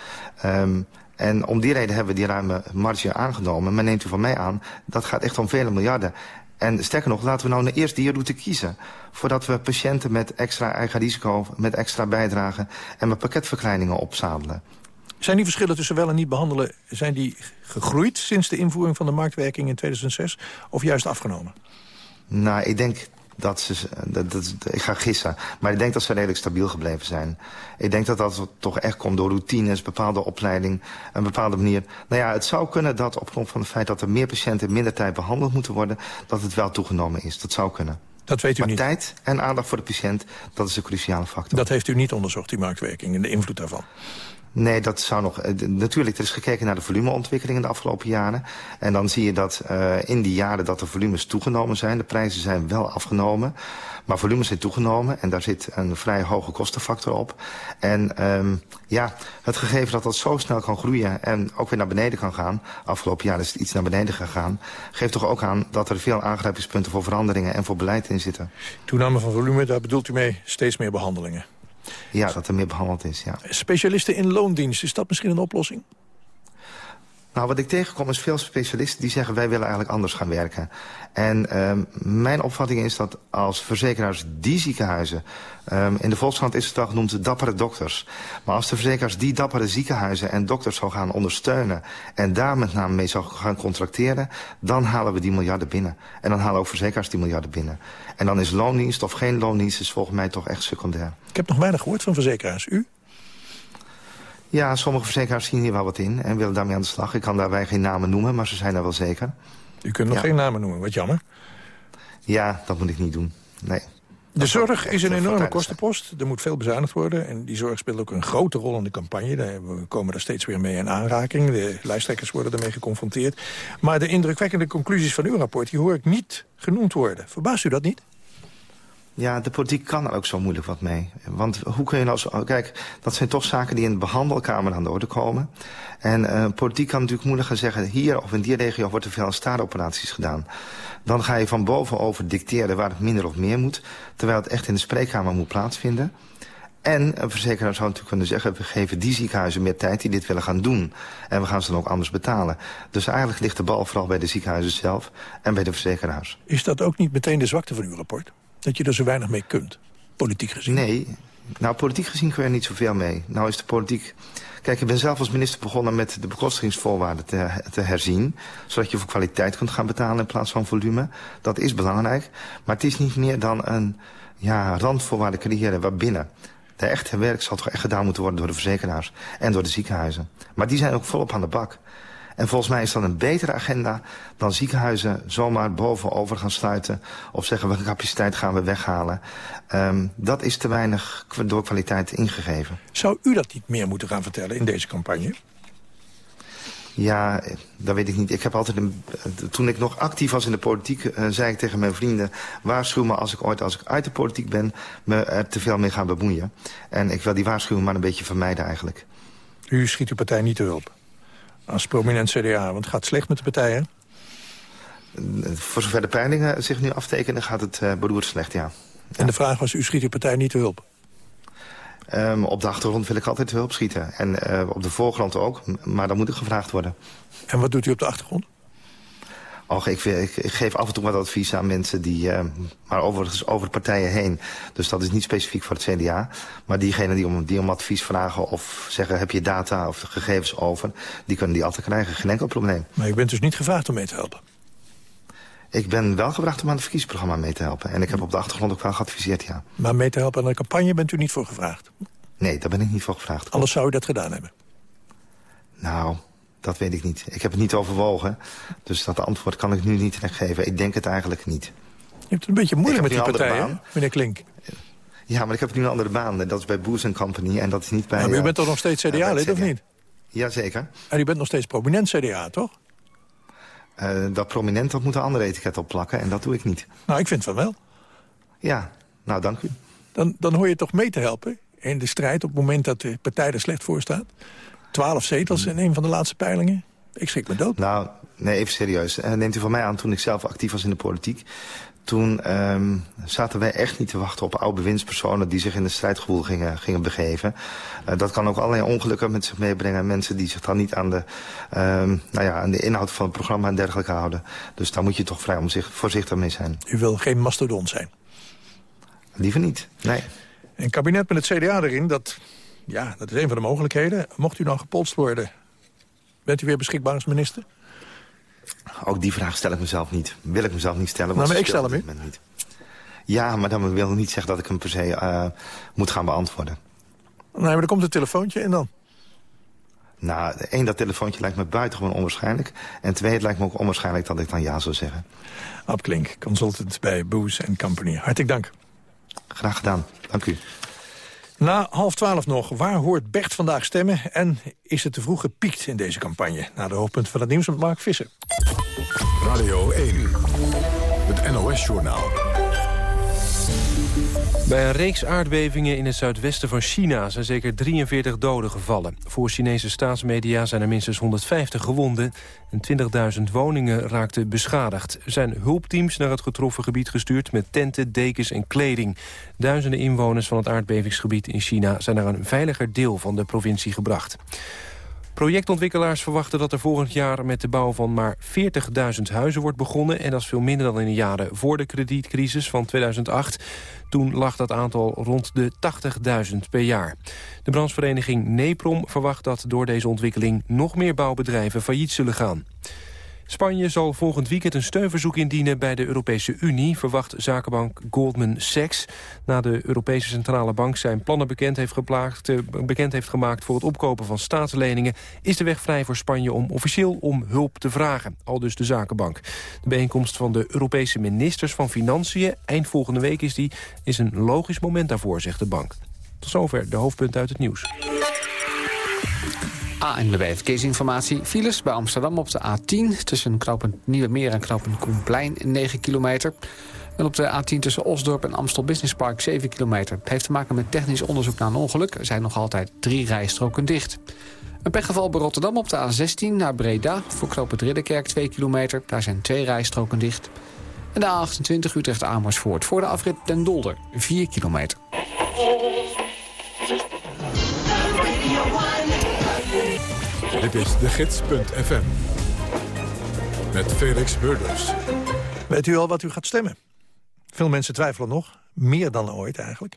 Um, en om die reden hebben we die ruime marge aangenomen. Maar neemt u van mij aan, dat gaat echt om vele miljarden. En sterker nog, laten we nou eerst die route kiezen. Voordat we patiënten met extra eigen risico, met extra bijdragen... en met pakketverkleiningen opzadelen. Zijn die verschillen tussen wel en niet behandelen... zijn die gegroeid sinds de invoering van de marktwerking in 2006... of juist afgenomen? Nou, ik denk dat ze... Dat, dat, ik ga gissen, maar ik denk dat ze redelijk stabiel gebleven zijn. Ik denk dat dat toch echt komt door routines, bepaalde opleiding... een bepaalde manier. Nou ja, het zou kunnen dat op grond van het feit... dat er meer patiënten minder tijd behandeld moeten worden... dat het wel toegenomen is. Dat zou kunnen. Dat weet u maar niet. tijd en aandacht voor de patiënt, dat is een cruciale factor. Dat heeft u niet onderzocht, die marktwerking en de invloed daarvan? Nee, dat zou nog... Uh, natuurlijk, er is gekeken naar de volumeontwikkeling in de afgelopen jaren. En dan zie je dat uh, in die jaren dat de volumes toegenomen zijn. De prijzen zijn wel afgenomen. Maar volumes zijn toegenomen en daar zit een vrij hoge kostenfactor op. En um, ja, het gegeven dat dat zo snel kan groeien en ook weer naar beneden kan gaan... afgelopen jaar is het iets naar beneden gegaan... geeft toch ook aan dat er veel aangrijpingspunten voor veranderingen en voor beleid in zitten. Toename van volume, daar bedoelt u mee steeds meer behandelingen? Ja, dat er meer behandeld is, ja. Specialisten in loondienst, is dat misschien een oplossing? Nou, wat ik tegenkom is veel specialisten die zeggen... wij willen eigenlijk anders gaan werken. En um, mijn opvatting is dat als verzekeraars die ziekenhuizen... Um, in de Volkskrant is het al genoemd dappere dokters. Maar als de verzekeraars die dappere ziekenhuizen en dokters zou gaan ondersteunen... en daar met name mee zou gaan contracteren... dan halen we die miljarden binnen. En dan halen ook verzekeraars die miljarden binnen. En dan is loondienst of geen loondienst is volgens mij toch echt secundair. Ik heb nog weinig gehoord van verzekeraars. U? Ja, sommige verzekeraars zien hier wel wat in en willen daarmee aan de slag. Ik kan daarbij geen namen noemen, maar ze zijn er wel zeker. U kunt nog Ja. geen namen noemen, wat jammer. Ja, dat moet ik niet doen. Nee. De zorg is een enorme kostenpost. Er moet veel bezuinigd worden. En die zorg speelt ook een grote rol in de campagne. Daar komen er steeds weer mee in aanraking. De lijsttrekkers worden ermee geconfronteerd. Maar de indrukwekkende conclusies van uw rapport... die hoor ik niet genoemd worden. Verbaast u dat niet? Ja, de politiek kan er ook zo moeilijk wat mee. Want hoe kun je nou zo... Kijk, dat zijn toch zaken die in de behandelkamer aan de orde komen. En eh, politiek kan natuurlijk moeilijk gaan zeggen... hier of in die regio wordt er veel aan gedaan. Dan ga je van boven dicteren waar het minder of meer moet... terwijl het echt in de spreekkamer moet plaatsvinden. En een verzekeraar zou natuurlijk kunnen zeggen... we geven die ziekenhuizen meer tijd die dit willen gaan doen. En we gaan ze dan ook anders betalen. Dus eigenlijk ligt de bal vooral bij de ziekenhuizen zelf... en bij de verzekeraars. Is dat ook niet meteen de zwakte van uw rapport? Dat je er zo weinig mee kunt, politiek gezien? Nee, nou politiek gezien kun je er niet zoveel mee. Nou is de politiek... Kijk, ik ben zelf als minister begonnen met de bekostigingsvoorwaarden te, te herzien. Zodat je voor kwaliteit kunt gaan betalen in plaats van volume. Dat is belangrijk. Maar het is niet meer dan een ja, randvoorwaarde creëren waarbinnen. De echte werk zal toch echt gedaan moeten worden door de verzekeraars en door de ziekenhuizen. Maar die zijn ook volop aan de bak. En volgens mij is dat een betere agenda dan ziekenhuizen zomaar bovenover gaan sluiten... of zeggen welke capaciteit gaan we weghalen. Um, dat is te weinig door kwaliteit ingegeven. Zou u dat niet meer moeten gaan vertellen in deze campagne? Ja, dat weet ik niet. Ik heb altijd een, toen ik nog actief was in de politiek, uh, zei ik tegen mijn vrienden... waarschuw me als ik ooit, als ik uit de politiek ben, me er te veel mee gaan bemoeien. En ik wil die waarschuwing maar een beetje vermijden eigenlijk. U schiet uw partij niet te hulp. Als prominent CDA, want het gaat slecht met de partij, hè? Uh, voor zover de peilingen zich nu aftekenen, gaat het uh, beroerd slecht, ja. En de vraag was, u schiet uw partij niet te hulp? Um, op de achtergrond wil ik altijd te hulp schieten. En uh, op de voorgrond ook, maar dan moet ik gevraagd worden. En wat doet u op de achtergrond? Och, ik, ik, ik geef af en toe wat advies aan mensen die... Uh, maar overigens over de partijen heen. Dus dat is niet specifiek voor het CDA. Maar diegenen die om, die om advies vragen of zeggen... heb je data of gegevens over... die kunnen die altijd krijgen, geen enkel probleem. Maar u bent dus niet gevraagd om mee te helpen? Ik ben wel gevraagd om aan het verkiezingsprogramma mee te helpen. En ik heb op de achtergrond ook wel geadviseerd, ja. Maar mee te helpen aan de campagne bent u niet voor gevraagd? Nee, daar ben ik niet voor gevraagd. Anders zou u dat gedaan hebben? Nou, dat weet ik niet. Ik heb het niet overwogen. Dus dat antwoord kan ik nu niet geven. Ik denk het eigenlijk niet. Je hebt het een beetje moeilijk met die partij, hè, meneer Klink? Ja, maar ik heb nu een andere baan. En dat is bij Boers Company. En dat is niet bij... Maar u bent toch nog steeds CDA-lid, of niet? Jazeker. En u bent nog steeds prominent CDA, toch? Uh, dat prominent, dat moet een andere etiket opplakken. En dat doe ik niet. Nou, ik vind van wel. Ja, nou, dank u. Dan, dan hoor je toch mee te helpen in de strijd... op het moment dat de partij er slecht voor staat. Twaalf zetels in een van de laatste peilingen. Ik schrik me dood. Nou, nee, even serieus. Uh, neemt u van mij aan toen ik zelf actief was in de politiek... Toen um, zaten wij echt niet te wachten op oude bewindspersonen... die zich in de strijdgevoel gingen, gingen begeven. Uh, dat kan ook allerlei ongelukken met zich meebrengen. Mensen die zich dan niet aan de, um, nou ja, aan de inhoud van het programma en dergelijke houden. Dus daar moet je toch vrij om zich, voorzichtig mee zijn. U wil geen mastodon zijn? Liever niet, nee. Een kabinet met het CDA erin, dat... Ja, dat is een van de mogelijkheden. Mocht u dan gepolst worden, bent u weer beschikbaar als minister? Ook die vraag stel ik mezelf niet. Wil ik mezelf niet stellen. Nou, maar ik stel hem niet. Ja, maar dat wil niet zeggen dat ik hem per se eh, moet gaan beantwoorden. Nee, maar er komt een telefoontje en dan? Nou, één, dat telefoontje lijkt me buitengewoon onwaarschijnlijk. En twee, het lijkt me ook onwaarschijnlijk dat ik dan ja zou zeggen. Ab Klink, consultant bij Booze Company. Hartelijk dank. Graag gedaan. Dank u. Na half twaalf nog, waar hoort Bert vandaag stemmen... en is het te vroeg gepiekt in deze campagne? Na de hoofdpunt van het nieuws met Mark Visser. Radio 1, het NOS-journaal. Bij een reeks aardbevingen in het zuidwesten van China zijn zeker 43 doden gevallen. Voor Chinese staatsmedia zijn er minstens 150 gewonden en 20.000 woningen raakten beschadigd. Er zijn hulpteams naar het getroffen gebied gestuurd met tenten, dekens en kleding. Duizenden inwoners van het aardbevingsgebied in China zijn naar een veiliger deel van de provincie gebracht. Projectontwikkelaars verwachten dat er volgend jaar met de bouw van maar 40.000 huizen wordt begonnen. En dat is veel minder dan in de jaren voor de kredietcrisis van 2008. Toen lag dat aantal rond de 80.000 per jaar. De branchevereniging NEPROM verwacht dat door deze ontwikkeling nog meer bouwbedrijven failliet zullen gaan. Spanje zal volgend weekend een steunverzoek indienen bij de Europese Unie, verwacht zakenbank Goldman Sachs. Na de Europese Centrale Bank zijn plannen bekend heeft, geplaagd, eh, bekend heeft gemaakt voor het opkopen van staatsleningen, is de weg vrij voor Spanje om officieel om hulp te vragen, al dus de zakenbank. De bijeenkomst van de Europese ministers van Financiën, eind volgende week is die, is een logisch moment daarvoor, zegt de bank. Tot zover de hoofdpunten uit het nieuws. ANWB Verkeersinformatie. Files bij Amsterdam op de A10... tussen knooppunt Nieuwe Meer en knooppunt Koenplein 9 kilometer. En op de A10 tussen Osdorp en Amstel Business Park 7 kilometer. Heeft te maken met technisch onderzoek naar een ongeluk. Er zijn nog altijd drie rijstroken dicht. Een pechgeval bij Rotterdam op de A16 naar Breda... voor knooppunt Ridderkerk 2 kilometer. Daar zijn twee rijstroken dicht. En de A28 Utrecht-Amersfoort voor de afrit Den Dolder 4 kilometer. Dit is de gids.fm. Met Felix Murders. Weet u al wat u gaat stemmen? Veel mensen twijfelen nog, meer dan ooit eigenlijk.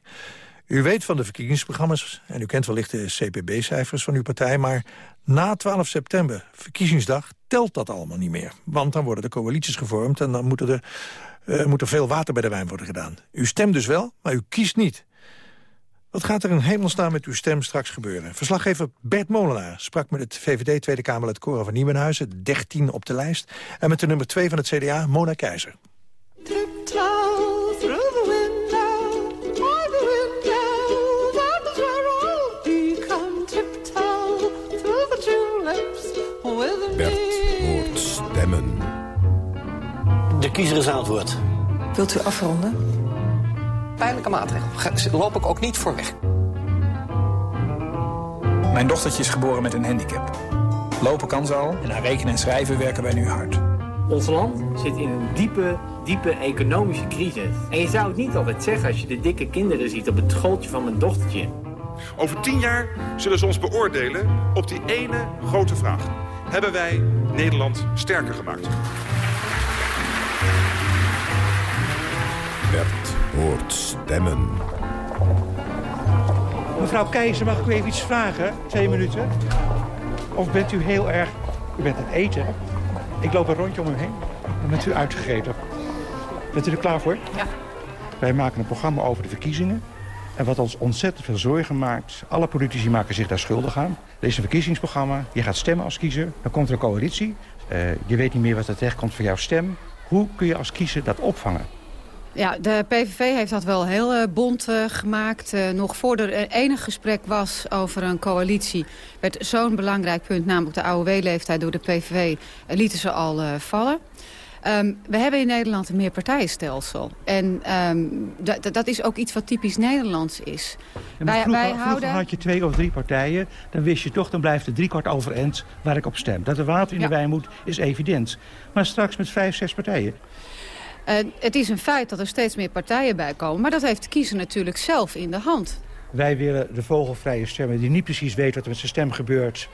U weet van de verkiezingsprogramma's en u kent wellicht de CPB-cijfers van uw partij... maar na 12 september, verkiezingsdag, telt dat allemaal niet meer. Want dan worden de coalities gevormd en dan moet er, uh, moet er veel water bij de wijn worden gedaan. U stemt dus wel, maar u kiest niet. Wat gaat er in hemelsnaam met uw stem straks gebeuren? Verslaggever Bert Molenaar sprak met het VVD Tweede Kamerlid Cora van Nieuwenhuizen, 13 op de lijst, en met de nummer 2 van het CDA, Mona Keizer. Bert hoort stemmen. De kiezer is aan het woord. Wilt u afronden? Pijnlijke maatregel. Daar loop ik ook niet voor weg. Mijn dochtertje is geboren met een handicap. Lopen kan ze al en aan rekenen en schrijven werken wij nu hard. Ons land zit in een diepe, diepe economische crisis. En je zou het niet altijd zeggen als je de dikke kinderen ziet op het schooltje van mijn dochtertje. Over tien jaar zullen ze ons beoordelen op die ene grote vraag. Hebben wij Nederland sterker gemaakt? Bert hoort stemmen. Mevrouw Keizer, mag ik u even iets vragen? Twee minuten. Of bent u heel erg... U bent aan het eten. Ik loop een rondje om u heen. Dan bent u uitgegeten. Bent u er klaar voor? Ja. Wij maken een programma over de verkiezingen. En wat ons ontzettend veel zorgen maakt... alle politici maken zich daar schuldig aan. Er is een verkiezingsprogramma. Je gaat stemmen als kiezer. Dan komt er een coalitie. Uh, je weet niet meer wat er terecht komt voor jouw stem. Hoe kun je als kiezer dat opvangen? Ja, de PVV heeft dat wel heel uh, bond uh, gemaakt. Uh, nog voor er enig gesprek was over een coalitie... werd zo'n belangrijk punt, namelijk de AOW-leeftijd door de PVV... lieten ze al vallen. Um, we hebben in Nederland een meerpartijenstelsel. En um, dat is ook iets wat typisch Nederlands is. Ja, wij, vroeger, wij houden... had je twee of drie partijen. Dan wist je toch, dan blijft er driekwart overeind waar ik op stem. Dat er water in ja. de wijn moet, is evident. Maar straks met vijf, zes partijen... Uh, het is een feit dat er steeds meer partijen bij komen. Maar dat heeft de kiezer natuurlijk zelf in de hand. Wij willen de vogelvrije stemmer die niet precies weet wat er met zijn stem gebeurt...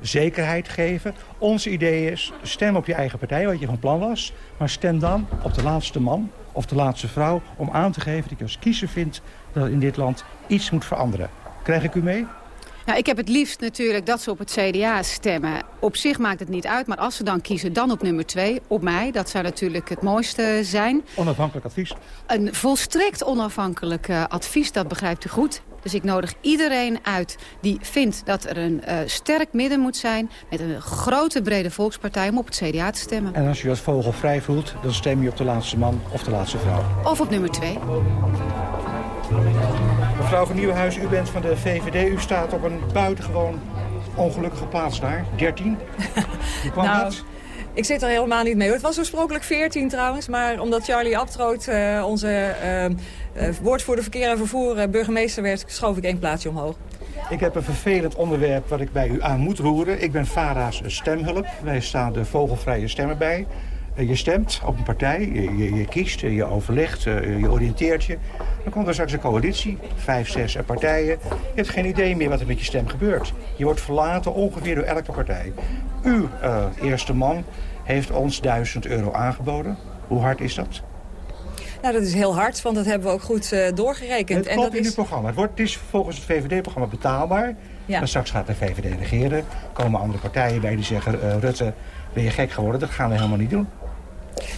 zekerheid geven. Ons idee is, stem op je eigen partij, wat je van plan was... maar stem dan op de laatste man of de laatste vrouw... om aan te geven dat je als kiezer vindt dat in dit land iets moet veranderen. Krijg ik u mee? Nou, ik heb het liefst natuurlijk dat ze op het CDA stemmen. Op zich maakt het niet uit, maar als ze dan kiezen, dan op nummer twee, op mij. Dat zou natuurlijk het mooiste zijn. Onafhankelijk advies. Een volstrekt onafhankelijk uh, advies, dat begrijpt u goed. Dus ik nodig iedereen uit die vindt dat er een uh, sterk midden moet zijn... met een grote brede volkspartij om op het CDA te stemmen. En als je als vogelvrij voelt, dan stem je op de laatste man of de laatste vrouw. Of op nummer twee. Mevrouw van Nieuwenhuis, u bent van de VVD. U staat op een buitengewoon ongelukkige plaats daar, 13. Hoe kwam nou, dat? Ik zit er helemaal niet mee. Het was oorspronkelijk 14 trouwens. Maar omdat Charlie Abtroot, uh, onze uh, woordvoerder verkeer en vervoer, burgemeester werd... schoof ik één plaatsje omhoog. Ik heb een vervelend onderwerp wat ik bij u aan moet roeren. Ik ben VARA's stemhulp. Wij staan de vogelvrije stemmen bij. Je stemt op een partij, je, je, je kiest, je overlegt, je oriënteert je. Dan komt er straks een coalitie, vijf, zes partijen. Je hebt geen idee meer wat er met je stem gebeurt. Je wordt verlaten ongeveer door elke partij. Uw uh, eerste man heeft ons 1000 euro aangeboden. Hoe hard is dat? Nou, dat is heel hard, want dat hebben we ook goed uh, doorgerekend. Het klopt in het programma. Het, wordt, het is volgens het VVD-programma betaalbaar. Ja. Maar straks gaat de VVD regeren. komen andere partijen bij die zeggen... Uh, Rutte, ben je gek geworden? Dat gaan we helemaal niet doen.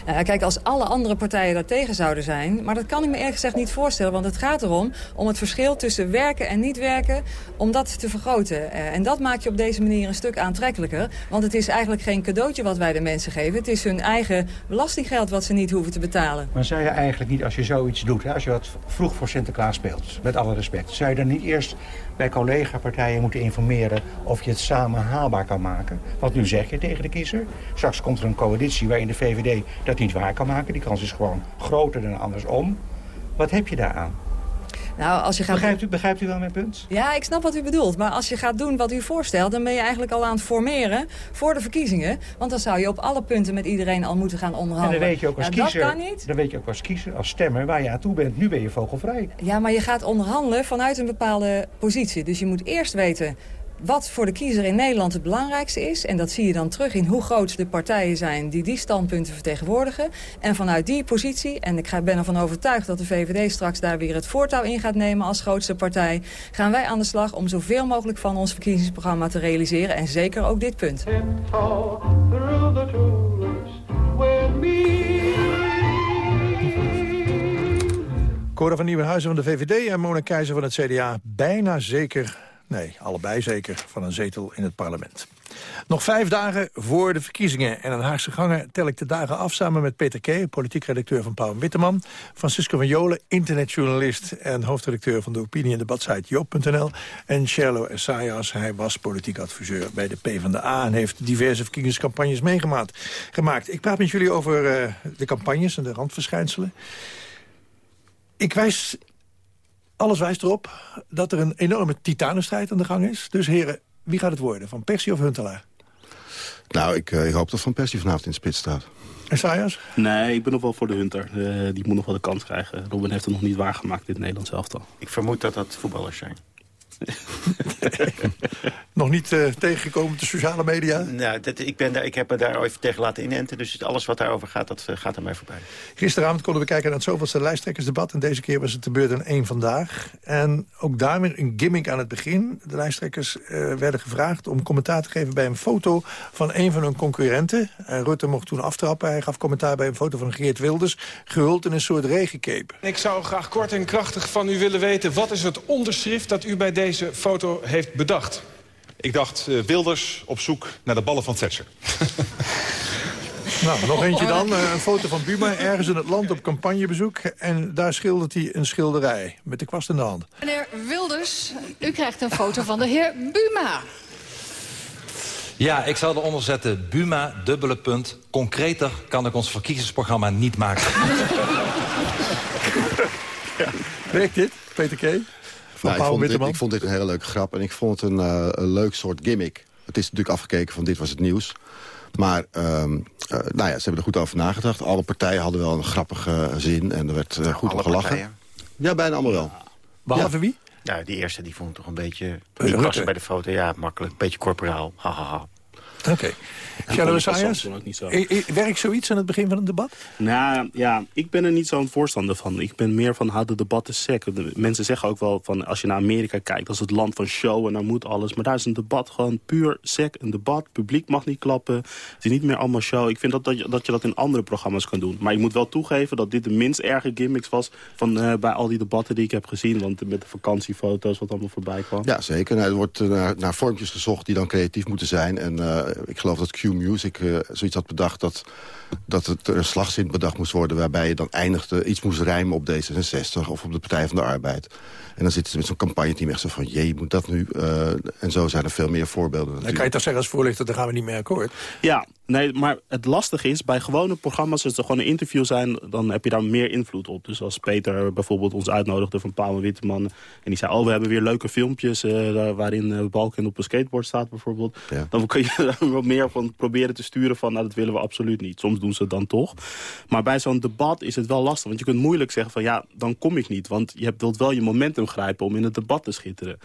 Nou, kijk, als alle andere partijen daar tegen zouden zijn... maar dat kan ik me eerlijk gezegd niet voorstellen. Want het gaat erom om het verschil tussen werken en niet werken... om dat te vergroten. Uh, en dat maakt je op deze manier een stuk aantrekkelijker. Want het is eigenlijk geen cadeautje wat wij de mensen geven. Het is hun eigen belastinggeld wat ze niet hoeven te betalen. Maar zou je eigenlijk niet, als je zoiets doet... Hè, als je wat vroeg voor Sinterklaas speelt, met alle respect... zou je dan niet eerst bij collega-partijen moeten informeren... of je het samen haalbaar kan maken? Want nu zeg je tegen de kiezer... straks komt er een coalitie waarin de VVD dat niet waar kan maken. Die kans is gewoon groter dan andersom. Wat heb je daaraan? Nou, als je gaat... begrijpt, u, begrijpt u wel mijn punt? Ja, ik snap wat u bedoelt. Maar als je gaat doen wat u voorstelt... dan ben je eigenlijk al aan het formeren voor de verkiezingen. Want dan zou je op alle punten met iedereen al moeten gaan onderhandelen. En dan weet je ook als ja, kiezer, dat kan niet. Dan weet je ook als kiezer, als stemmer, waar je aan toe bent. Nu ben je vogelvrij. Ja, maar je gaat onderhandelen vanuit een bepaalde positie. Dus je moet eerst weten wat voor de kiezer in Nederland het belangrijkste is. En dat zie je dan terug in hoe groot de partijen zijn die die standpunten vertegenwoordigen. En vanuit die positie, en ik ben ervan overtuigd dat de VVD straks daar weer het voortouw in gaat nemen als grootste partij, gaan wij aan de slag om zoveel mogelijk van ons verkiezingsprogramma te realiseren. En zeker ook dit punt. Cora van Nieuwenhuizen van de VVD en Mona Keizer van het CDA bijna zeker Nee, allebei zeker van een zetel in het parlement. Nog vijf dagen voor de verkiezingen. En aan Haagse gangen tel ik de dagen af samen met Peter Kee... politiek redacteur van Pauw Witteman. Francisco van Jolen, internetjournalist... en hoofdredacteur van de opinie- en debatsite Joop.nl. En Sherlo Essayas, hij was politiek adviseur bij de PvdA... en heeft diverse verkiezingscampagnes meegemaakt. Gemaakt. Ik praat met jullie over uh, de campagnes en de randverschijnselen. Ik wijs alles wijst erop dat er een enorme titanenstrijd aan de gang is. Dus heren, wie gaat het worden? Van Persie of Huntelaar? Nou, ik, uh, ik hoop dat Van Persie vanavond in de spits staat. Esaias? Nee, ik ben nog wel voor de Hunter. Uh, die moet nog wel de kans krijgen. Robin heeft het nog niet waargemaakt in het Nederlands elftal. Ik vermoed dat dat voetballers zijn. Nog niet uh, tegengekomen op de sociale media? Nou, dat, ik, ben daar, ik heb me daar even tegen laten inenten. Dus alles wat daarover gaat, dat uh, gaat aan mij voorbij. Gisteravond konden we kijken naar het zoveelste lijsttrekkersdebat. En deze keer was het de beurt aan één vandaag. En ook daar weer een gimmick aan het begin. De lijsttrekkers uh, werden gevraagd om commentaar te geven bij een foto van een van hun concurrenten. En Rutte mocht toen aftrappen. Hij gaf commentaar bij een foto van Geert Wilders. Gehuld in een soort regencape. Ik zou graag kort en krachtig van u willen weten... wat is het onderschrift dat u bij deze foto heeft bedacht? Ik dacht uh, Wilders op zoek naar de ballen van Thatcher. nou, nog eentje dan. Uh, een foto van Buma ergens in het land op campagnebezoek. En daar schildert hij een schilderij met de kwast in de hand. Meneer Wilders, u krijgt een foto van de heer Buma. Ja, ik zal eronder zetten Buma, dubbele punt. Concreter kan ik ons verkiezingsprogramma niet maken. ja. Werkt dit, Peter K.? Nou, ik, vond dit, ik, vond dit, een hele leuke grap en ik vond het een, uh, een, leuk soort gimmick. Het is natuurlijk afgekeken van dit was het nieuws. Maar um, uh, nou ja, ze hebben er goed over nagedacht. Alle partijen hadden wel een grappige zin en er werd uh, goed om gelachen. Partijen? Ja, bijna allemaal wel. Behalve ja. wie? Ja, die eerste die vond ik toch een beetje... Was bij de foto, ja, makkelijk. Een beetje corporaal. Ha, ha, ha. Oké. Shalom Sayers, werkt zoiets aan het begin van een debat? Nou ja, ik ben er niet zo'n voorstander van. Ik ben meer van, houd de debatten sec. Mensen zeggen ook wel, van als je naar Amerika kijkt... dat is het land van show en daar moet alles. Maar daar is een debat gewoon puur sec, een debat. Publiek mag niet klappen. Het is niet meer allemaal show. Ik vind dat, dat, je, dat je dat in andere programma's kan doen. Maar ik moet wel toegeven dat dit de minst erge gimmicks was... Van, uh, bij al die debatten die ik heb gezien. Want met de vakantiefoto's wat allemaal voorbij kwam. Ja, zeker. Nou, er wordt uh, naar, naar, vormpjes gezocht die dan creatief moeten zijn. En uh, ik geloof dat Q Music uh, zoiets had bedacht... dat, dat het er een slagzin bedacht moest worden... waarbij je dan eindigde, iets moest rijmen op D66 of op de Partij van de Arbeid. En dan zitten ze met zo'n campagneteam echt zo van... jee, moet dat nu? Uh, en zo zijn er veel meer voorbeelden Dan kan je toch zeggen als voorlichter, daar gaan we niet mee akkoord? Ja, nee, maar het lastige is, bij gewone programma's... als er gewoon een interview zijn, dan heb je daar meer invloed op. Dus als Peter bijvoorbeeld ons uitnodigde van Paul en Witteman... en die zei, oh, we hebben weer leuke filmpjes... Uh, waarin uh, Balken op een skateboard staat bijvoorbeeld... Ja. dan kun je er wat meer van proberen te sturen van... nou, dat willen we absoluut niet. Soms doen ze het dan toch. Maar bij zo'n debat is het wel lastig. Want je kunt moeilijk zeggen van, ja, dan kom ik niet. Want je wilt wel je momentum grijpen om in het debat te schitteren.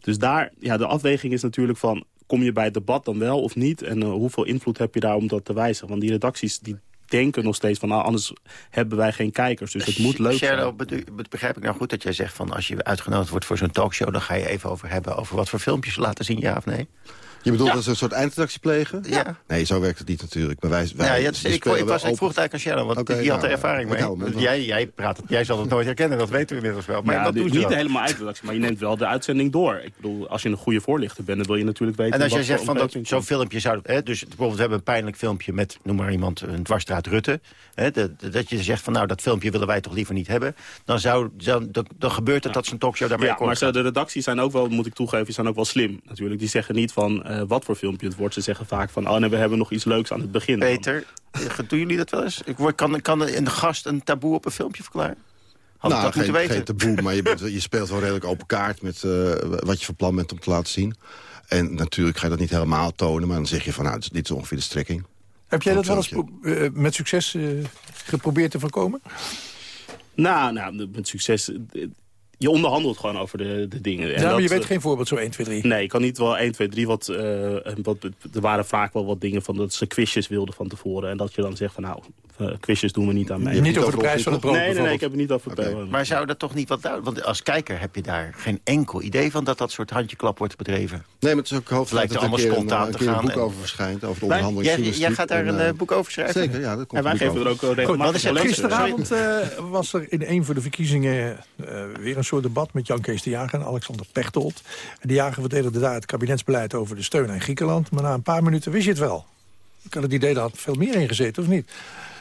Dus daar, ja, de afweging is natuurlijk van... kom je bij het debat dan wel of niet? En uh, hoeveel invloed heb je daar om dat te wijzigen? Want die redacties die denken nog steeds van... Nou, anders hebben wij geen kijkers, dus het moet leuk Sherlock, zijn. begrijp ik nou goed dat jij zegt van... als je uitgenodigd wordt voor zo'n talkshow... dan ga je even over hebben over wat voor filmpjes laten zien, ja of nee? Je bedoelt ja. dat ze een soort eindredactie plegen? Ja. Nee, zo werkt het niet natuurlijk. Maar wij, wij, ja, ja, dus ik, ik, was, ik vroeg het eigenlijk aan Sharon, want okay, die had er ervaring mee. jij, jij, praat het, jij zal het nooit herkennen, dat weten we inmiddels wel. Maar ja, dat niet dan. helemaal eindredactie, maar je neemt wel de uitzending door. Ik bedoel, als je een goede voorlichter bent, dan wil je natuurlijk weten... En als jij zegt van dat zo'n filmpje zou... Hè, dus bijvoorbeeld, we hebben een pijnlijk filmpje met, noem maar iemand, een dwarsstraat Rutte. Hè, de, dat je zegt van, nou, dat filmpje willen wij toch liever niet hebben. Dan, zou, dan, dan gebeurt het dat zo'n talkshow daarmee Ja, maar de redacties zijn ook wel, moet ik toegeven, zijn ook wel slim natuurlijk. Die zeggen niet van, uh, wat voor filmpje het wordt. Ze zeggen vaak van, oh nee, we hebben nog iets leuks aan het begin. Peter, doen jullie dat wel eens? Ik kan, kan een gast een taboe op een filmpje verklaren? Had nou, dat geen, weten? geen taboe, maar je, bent, je, speelt wel redelijk open kaart... met uh, wat je van plan bent om te laten zien. En natuurlijk ga je dat niet helemaal tonen... maar dan zeg je van, nou, dit is ongeveer de strekking. Heb jij dat wel eens uh, met succes uh, geprobeerd te voorkomen? Nou, nou, met succes je onderhandelt gewoon over de, de dingen. Ja, maar dat, je weet geen voorbeeld zo 1, 2, 3. Nee, ik kan niet wel 1, 2, 3. Wat, uh, wat, er waren vaak wel wat dingen van dat ze quizjes wilden van tevoren. En dat je dan zegt van nou, uh, quizjes doen we niet aan mee. Niet, niet over de prijs van het brood Nee, nee, nee, ik heb het niet over okay. Maar zou dat toch niet wat duidelijk... Want als kijker heb je daar geen enkel idee van dat dat soort handjeklap wordt bedreven. Nee, maar het is ook hoofd lijkt dat er allemaal spontaan een, te gaan. een boek over verschijnt, over de onderhandeling. Jij, jij gaat daar een uh, boek over schrijven? Zeker, ja. Dat komt en wij geven er ook regelmatig Goed, Gisteravond was er in een van de verkiezingen weer een soort debat met Jan Kees de Jager en Alexander Pechtold. En de Jager verdedigde daar het kabinetsbeleid over de steun aan Griekenland. Maar na een paar minuten wist je het wel. Ik had het idee, dat had veel meer ingezeten, of niet?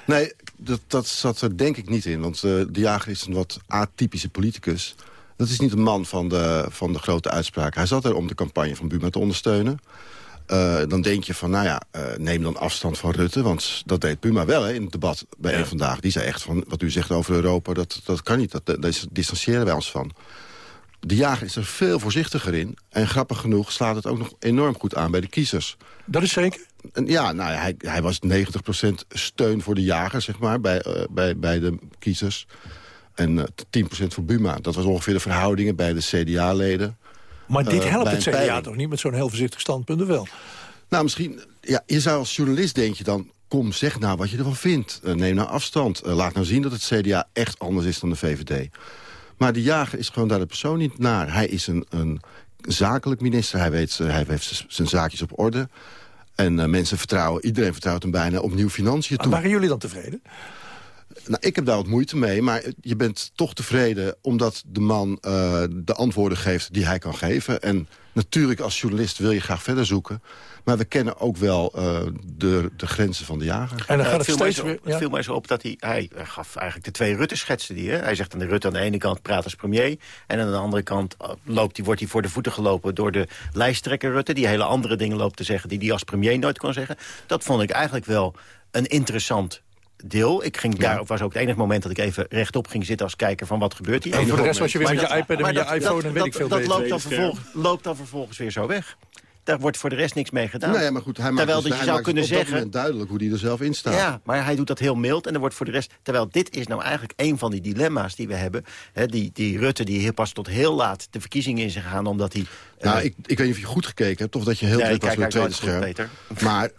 Nee, dat, dat zat er denk ik niet in. Want uh, de Jager is een wat atypische politicus. Dat is niet een man van de, van de grote uitspraak. Hij zat er om de campagne van Buma te ondersteunen. Uh, dan denk je van, nou ja, uh, neem dan afstand van Rutte. Want dat deed Puma wel hè, in het debat bij ja. vandaag. Die zei echt van, wat u zegt over Europa, dat, dat kan niet. Dat, dat, daar distancieren wij ons van. De jager is er veel voorzichtiger in. En grappig genoeg slaat het ook nog enorm goed aan bij de kiezers. Dat is zeker? Ja, nou, hij, hij was 90% steun voor de jager, zeg maar, bij, uh, bij, bij de kiezers. En uh, 10% voor Buma. Dat was ongeveer de verhoudingen bij de CDA-leden. Maar dit helpt uh, het CDA peiling. toch niet met zo'n heel voorzichtig standpunt, wel? Nou, misschien... Ja, je zou als journalist, denk je dan... Kom, zeg nou wat je ervan vindt. Neem nou afstand. Laat nou zien dat het CDA echt anders is dan de VVD. Maar de jager is gewoon daar de persoon niet naar. Hij is een, een zakelijk minister. Hij, weet, hij heeft zijn zaakjes op orde. En uh, mensen vertrouwen, iedereen vertrouwt hem bijna opnieuw financiën toe. Maar waren jullie dan tevreden? Nou, ik heb daar wat moeite mee, maar je bent toch tevreden... omdat de man uh, de antwoorden geeft die hij kan geven. En natuurlijk als journalist wil je graag verder zoeken... Maar we kennen ook wel uh, de, de grenzen van de jager. En dan gaat het, het steeds weer... Ja? Het viel mij zo op dat hij... Hij gaf eigenlijk de twee Rutte schetsen die. Hè? Hij zegt aan de Rutte aan de ene kant praat als premier... en aan de andere kant loopt hij, wordt hij voor de voeten gelopen... door de lijsttrekker Rutte... die hele andere dingen loopt te zeggen... die hij als premier nooit kon zeggen. Dat vond ik eigenlijk wel een interessant deel. Ik ging daar, was ook het enige moment dat ik even rechtop ging zitten als kijker van wat gebeurt hier. En voor de rest was je weer met je iPad en met je iPhone en weet ik veel Dat loopt dan, vervolgens, loopt dan vervolgens weer zo weg. Daar wordt voor de rest niks mee gedaan. Nee, maar goed, hij maakt, terwijl dus, dat je zou maakt kunnen zeggen... duidelijk hoe hij er zelf in staat. Ja, maar hij doet dat heel mild en er wordt voor de rest... Terwijl dit is nou eigenlijk een van die dilemma's die we hebben. Hè, die, die Rutte die heel pas tot heel laat de verkiezingen is gegaan... omdat hij... Nou, eh, ik, ik weet niet of je goed gekeken hebt... of dat je heel Nee, druk was voor het tweede scherm. goed, Maar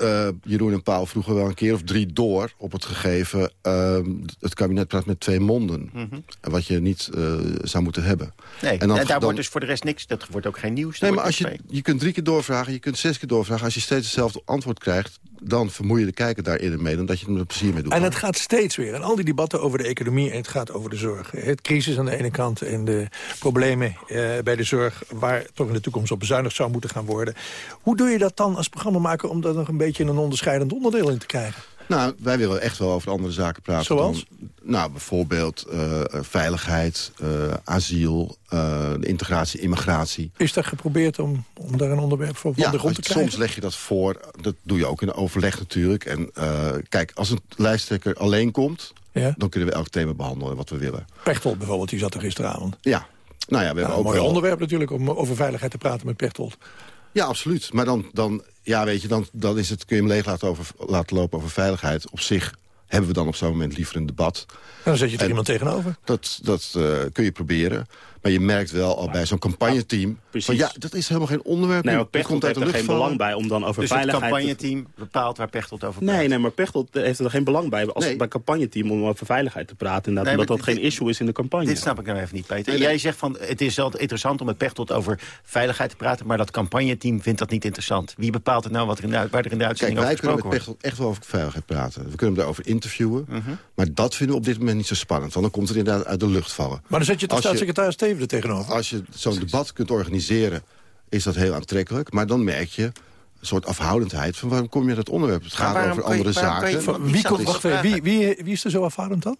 eh, Jeroen en Pauw vroegen wel een keer of drie door... op het gegeven, ehm, het kabinet praat met twee monden. Mhm. Wat je niet eh, zou moeten hebben. Nee, en, dan- daar dan- wordt dus voor de rest niks. Dat wordt ook geen nieuws. Nee, maar als je, je kunt drie keer doorvragen, je kunt zes keer doorvragen. Als je steeds hetzelfde antwoord krijgt, dan vermoei je de kijker daar eerder mee... dan dat je er met plezier mee doet. En het gaat steeds weer. En al die debatten over de economie en het gaat over de zorg. Het crisis aan de ene kant en de problemen eh, bij de zorg... waar toch in de toekomst op bezuinigd zou moeten gaan worden. Hoe doe je dat dan als programmamaker om daar nog een beetje een onderscheidend onderdeel in te krijgen? Nou, wij willen echt wel over andere zaken praten. Zoals? Dan, nou, bijvoorbeeld eh, veiligheid, eh, asiel, eh, integratie, immigratie. Is er geprobeerd om, om daar een onderwerp voor van Ja, de grond te krijgen? soms leg je dat voor. Dat doe je ook in overleg natuurlijk. En kijk, als een lijsttrekker alleen komt... Ja. dan kunnen we elk thema behandelen wat we willen. Pechtold bijvoorbeeld, die zat er gisteravond. Ja, nou ja, we Nou, hebben een ook mooi wel... onderwerp natuurlijk om over veiligheid te praten met Pechtold. Ja, absoluut. Maar dan, dan, ja, weet je, dan, dan is het, kun je hem leeg laten, over, laten lopen over veiligheid. Op zich hebben we dan op zo'n moment liever een debat. En dan zet je er En iemand tegenover. Dat, dat eh, kun je proberen. Maar je merkt wel al bij zo'n campagneteam... precies. van ja, dat is helemaal geen onderwerp. Nee, maar Pechtold heeft de er geen vallen. belang bij om dan over Dus het veiligheid... campagneteam bepaalt waar Pechtold over praat. Nee, nee, maar Pechtold heeft er geen belang bij als Nee. bij campagneteam om over veiligheid te praten. Inderdaad, Nee, omdat dat geen issue is in de campagne. Dit snap ik nou even niet, Peter. Nee, nee. Jij zegt van, het is wel interessant om met Pechtold over veiligheid te praten... maar dat campagneteam vindt dat niet interessant. Wie bepaalt het nou wat er in de, waar er in de Kijk, uitzending wij over kunnen met gesproken wordt? Pechtold echt wel over veiligheid praten. We kunnen hem daarover interviewen. Mhm. Maar dat vinden we op dit moment niet zo spannend. Want dan komt het inderdaad uit de lucht vallen. Maar dan zet je toch Als staatssecretaris Steven er tegenover. Als je zo'n debat kunt organiseren, is dat heel aantrekkelijk. Maar dan merk je een soort afhoudendheid van waarom kom je dat onderwerp? Het gaat over je- andere je zaken. Wie, komt, wacht wie, wie, wie is er zo afhoudend dan?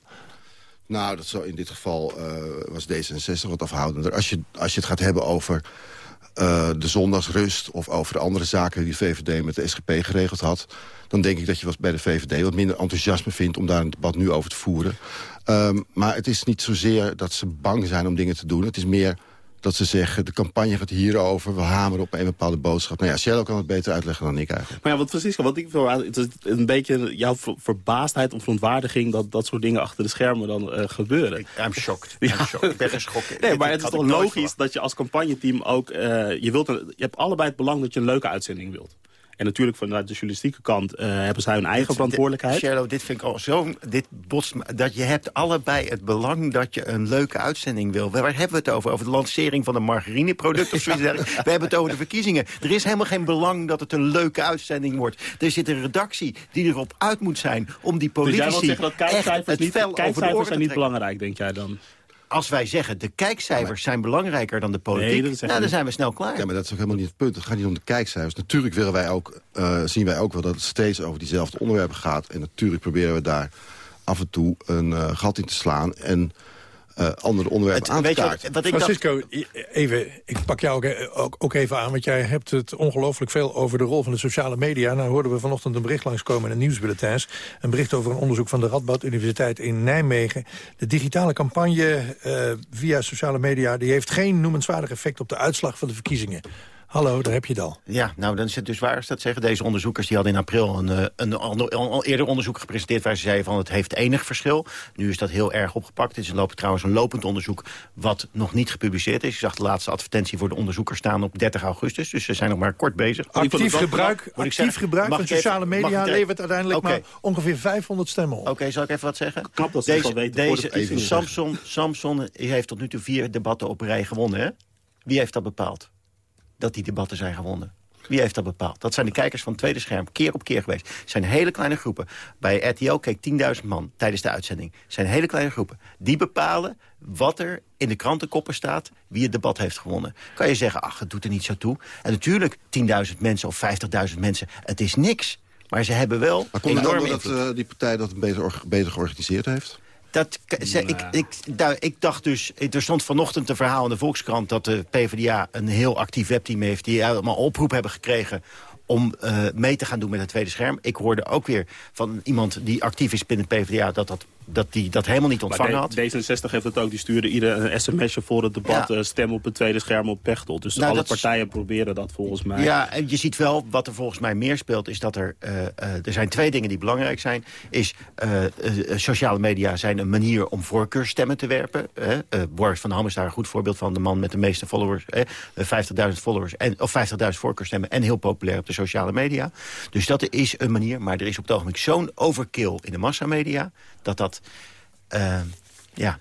Nou, dat zou in dit geval eh, was D66 wat afhoudender. Als je, als je het gaat hebben over eh, de zondagsrust... of over de andere zaken die de VVD met de SGP geregeld had... dan denk ik dat je wat bij de VVD wat minder enthousiasme vindt... om daar een debat nu over te voeren. Ehm, maar het is niet zozeer dat ze bang zijn om dingen te doen. Het is meer dat ze zeggen, de campagne gaat hierover... we hameren op een bepaalde boodschap. Nou ja, kan het beter uitleggen dan ik eigenlijk. Maar ja, wat precies, wat ik wil aan- het is een beetje jouw ver- verbaasdheid of verontwaardiging dat dat soort dingen achter de schermen dan eh, gebeuren. I'm shocked. I'm shocked. Ik ben geschokt. Nee, maar het is toch ik logisch dat je als campagneteam ook... eh, je, wilt een- je hebt allebei het belang dat je een leuke uitzending wilt. En natuurlijk vanuit de journalistieke kant eh, hebben zij hun eigen verantwoordelijkheid. Sherlo, dit vind ik al zo... Dit botst dat je hebt allebei het belang dat je een leuke uitzending wil. Waar hebben we het over? Over de lancering van een margarineproduct of zoiets dergelijks? We hebben het over de verkiezingen. Er is helemaal geen belang dat het een leuke uitzending wordt. Er zit een redactie die erop uit moet zijn om die Dus politici... jij wil zeggen dat kijkcijfers, niet, kijkcijfers zijn niet belangrijk, denk jij dan? Als wij zeggen, de kijkcijfers zijn belangrijker dan de politiek... Nee, nou, dan zijn we snel klaar. Ja, maar dat is ook helemaal niet het punt. Het gaat niet om de kijkcijfers. Natuurlijk willen wij ook, eh, zien wij ook wel dat het steeds over diezelfde onderwerpen gaat. En natuurlijk proberen we daar af en toe een eh, gat in te slaan... en andere onderwerpen Het- aan te wat- wat dacht- Francisco, even, ik pak jou ook, eh, ook, ook even aan... want jij hebt het ongelooflijk veel over de rol van de sociale media. Nou hoorden we vanochtend een bericht langskomen in de nieuwsbulletins. Een bericht over een onderzoek van de Radboud Universiteit in Nijmegen. De digitale campagne eh, via sociale media... die heeft geen noemenswaardig effect op de uitslag van de verkiezingen. Hallo, daar heb je het al. Ja, nou dan is het dus waar is dat zeggen. Deze onderzoekers die hadden in april een, eh, een, al, eerder onderzoek gepresenteerd... waar ze zeiden van het heeft enig verschil. Nu is dat heel erg opgepakt. Het is een loop, trouwens een lopend onderzoek wat nog niet gepubliceerd is. Je zag de laatste advertentie voor de onderzoekers staan op 30 augustus. Dus ze zijn nog maar kort bezig. Actief gebruik, ik actief zeggen, gebruik van ik even- sociale media ik levert uiteindelijk maar ongeveer 500 stemmen op. Oké, zal ik even wat zeggen? Knap dat ze het deze, al weten de Deze. Samson, Samson heeft tot nu toe vier debatten op rij gewonnen. Hè? Wie heeft dat bepaald? Dat die debatten zijn gewonnen. Wie heeft dat bepaald? Dat zijn de kijkers van het tweede scherm, keer op keer geweest. Het zijn hele kleine groepen. Bij RTL keek 10.000 man tijdens de uitzending. Het zijn hele kleine groepen. Die bepalen wat er in de krantenkoppen staat... wie het debat heeft gewonnen. Kan je zeggen, ach, het doet er niet zo toe. En natuurlijk, 10.000 mensen of 50.000 mensen, het is niks. Maar ze hebben wel Maar komt doordat invloed. eh, die partij dat beter georganiseerd heeft? Dat, ze- ik, ik, daar, ik dacht dus, er stond vanochtend een verhaal in de Volkskrant... dat de PvdA een heel actief webteam heeft... die allemaal oproep hebben gekregen om eh, mee te gaan doen met het tweede scherm. Ik hoorde ook weer van iemand die actief is binnen het PvdA... dat dat dat die dat helemaal niet ontvangen had. D66 heeft het ook, die stuurde ieder een sms'je voor het debat... Ja. stem op het tweede scherm op Pechtel. Dus nou, alle partijen proberen dat volgens mij. Ja, en je ziet wel, wat er volgens mij meer speelt... is dat er, uh, uh, er zijn twee dingen die belangrijk zijn. Is, uh, sociale media zijn een manier om voorkeurstemmen te werpen. Boris van Ham is daar een goed voorbeeld van. De man met de meeste followers, 50.000 followers... En, of 50.000 voorkeurstemmen en heel populair op de sociale media. Dus dat is een manier, maar er is op het ogenblik zo'n overkill in de massamedia... dat dat, ja...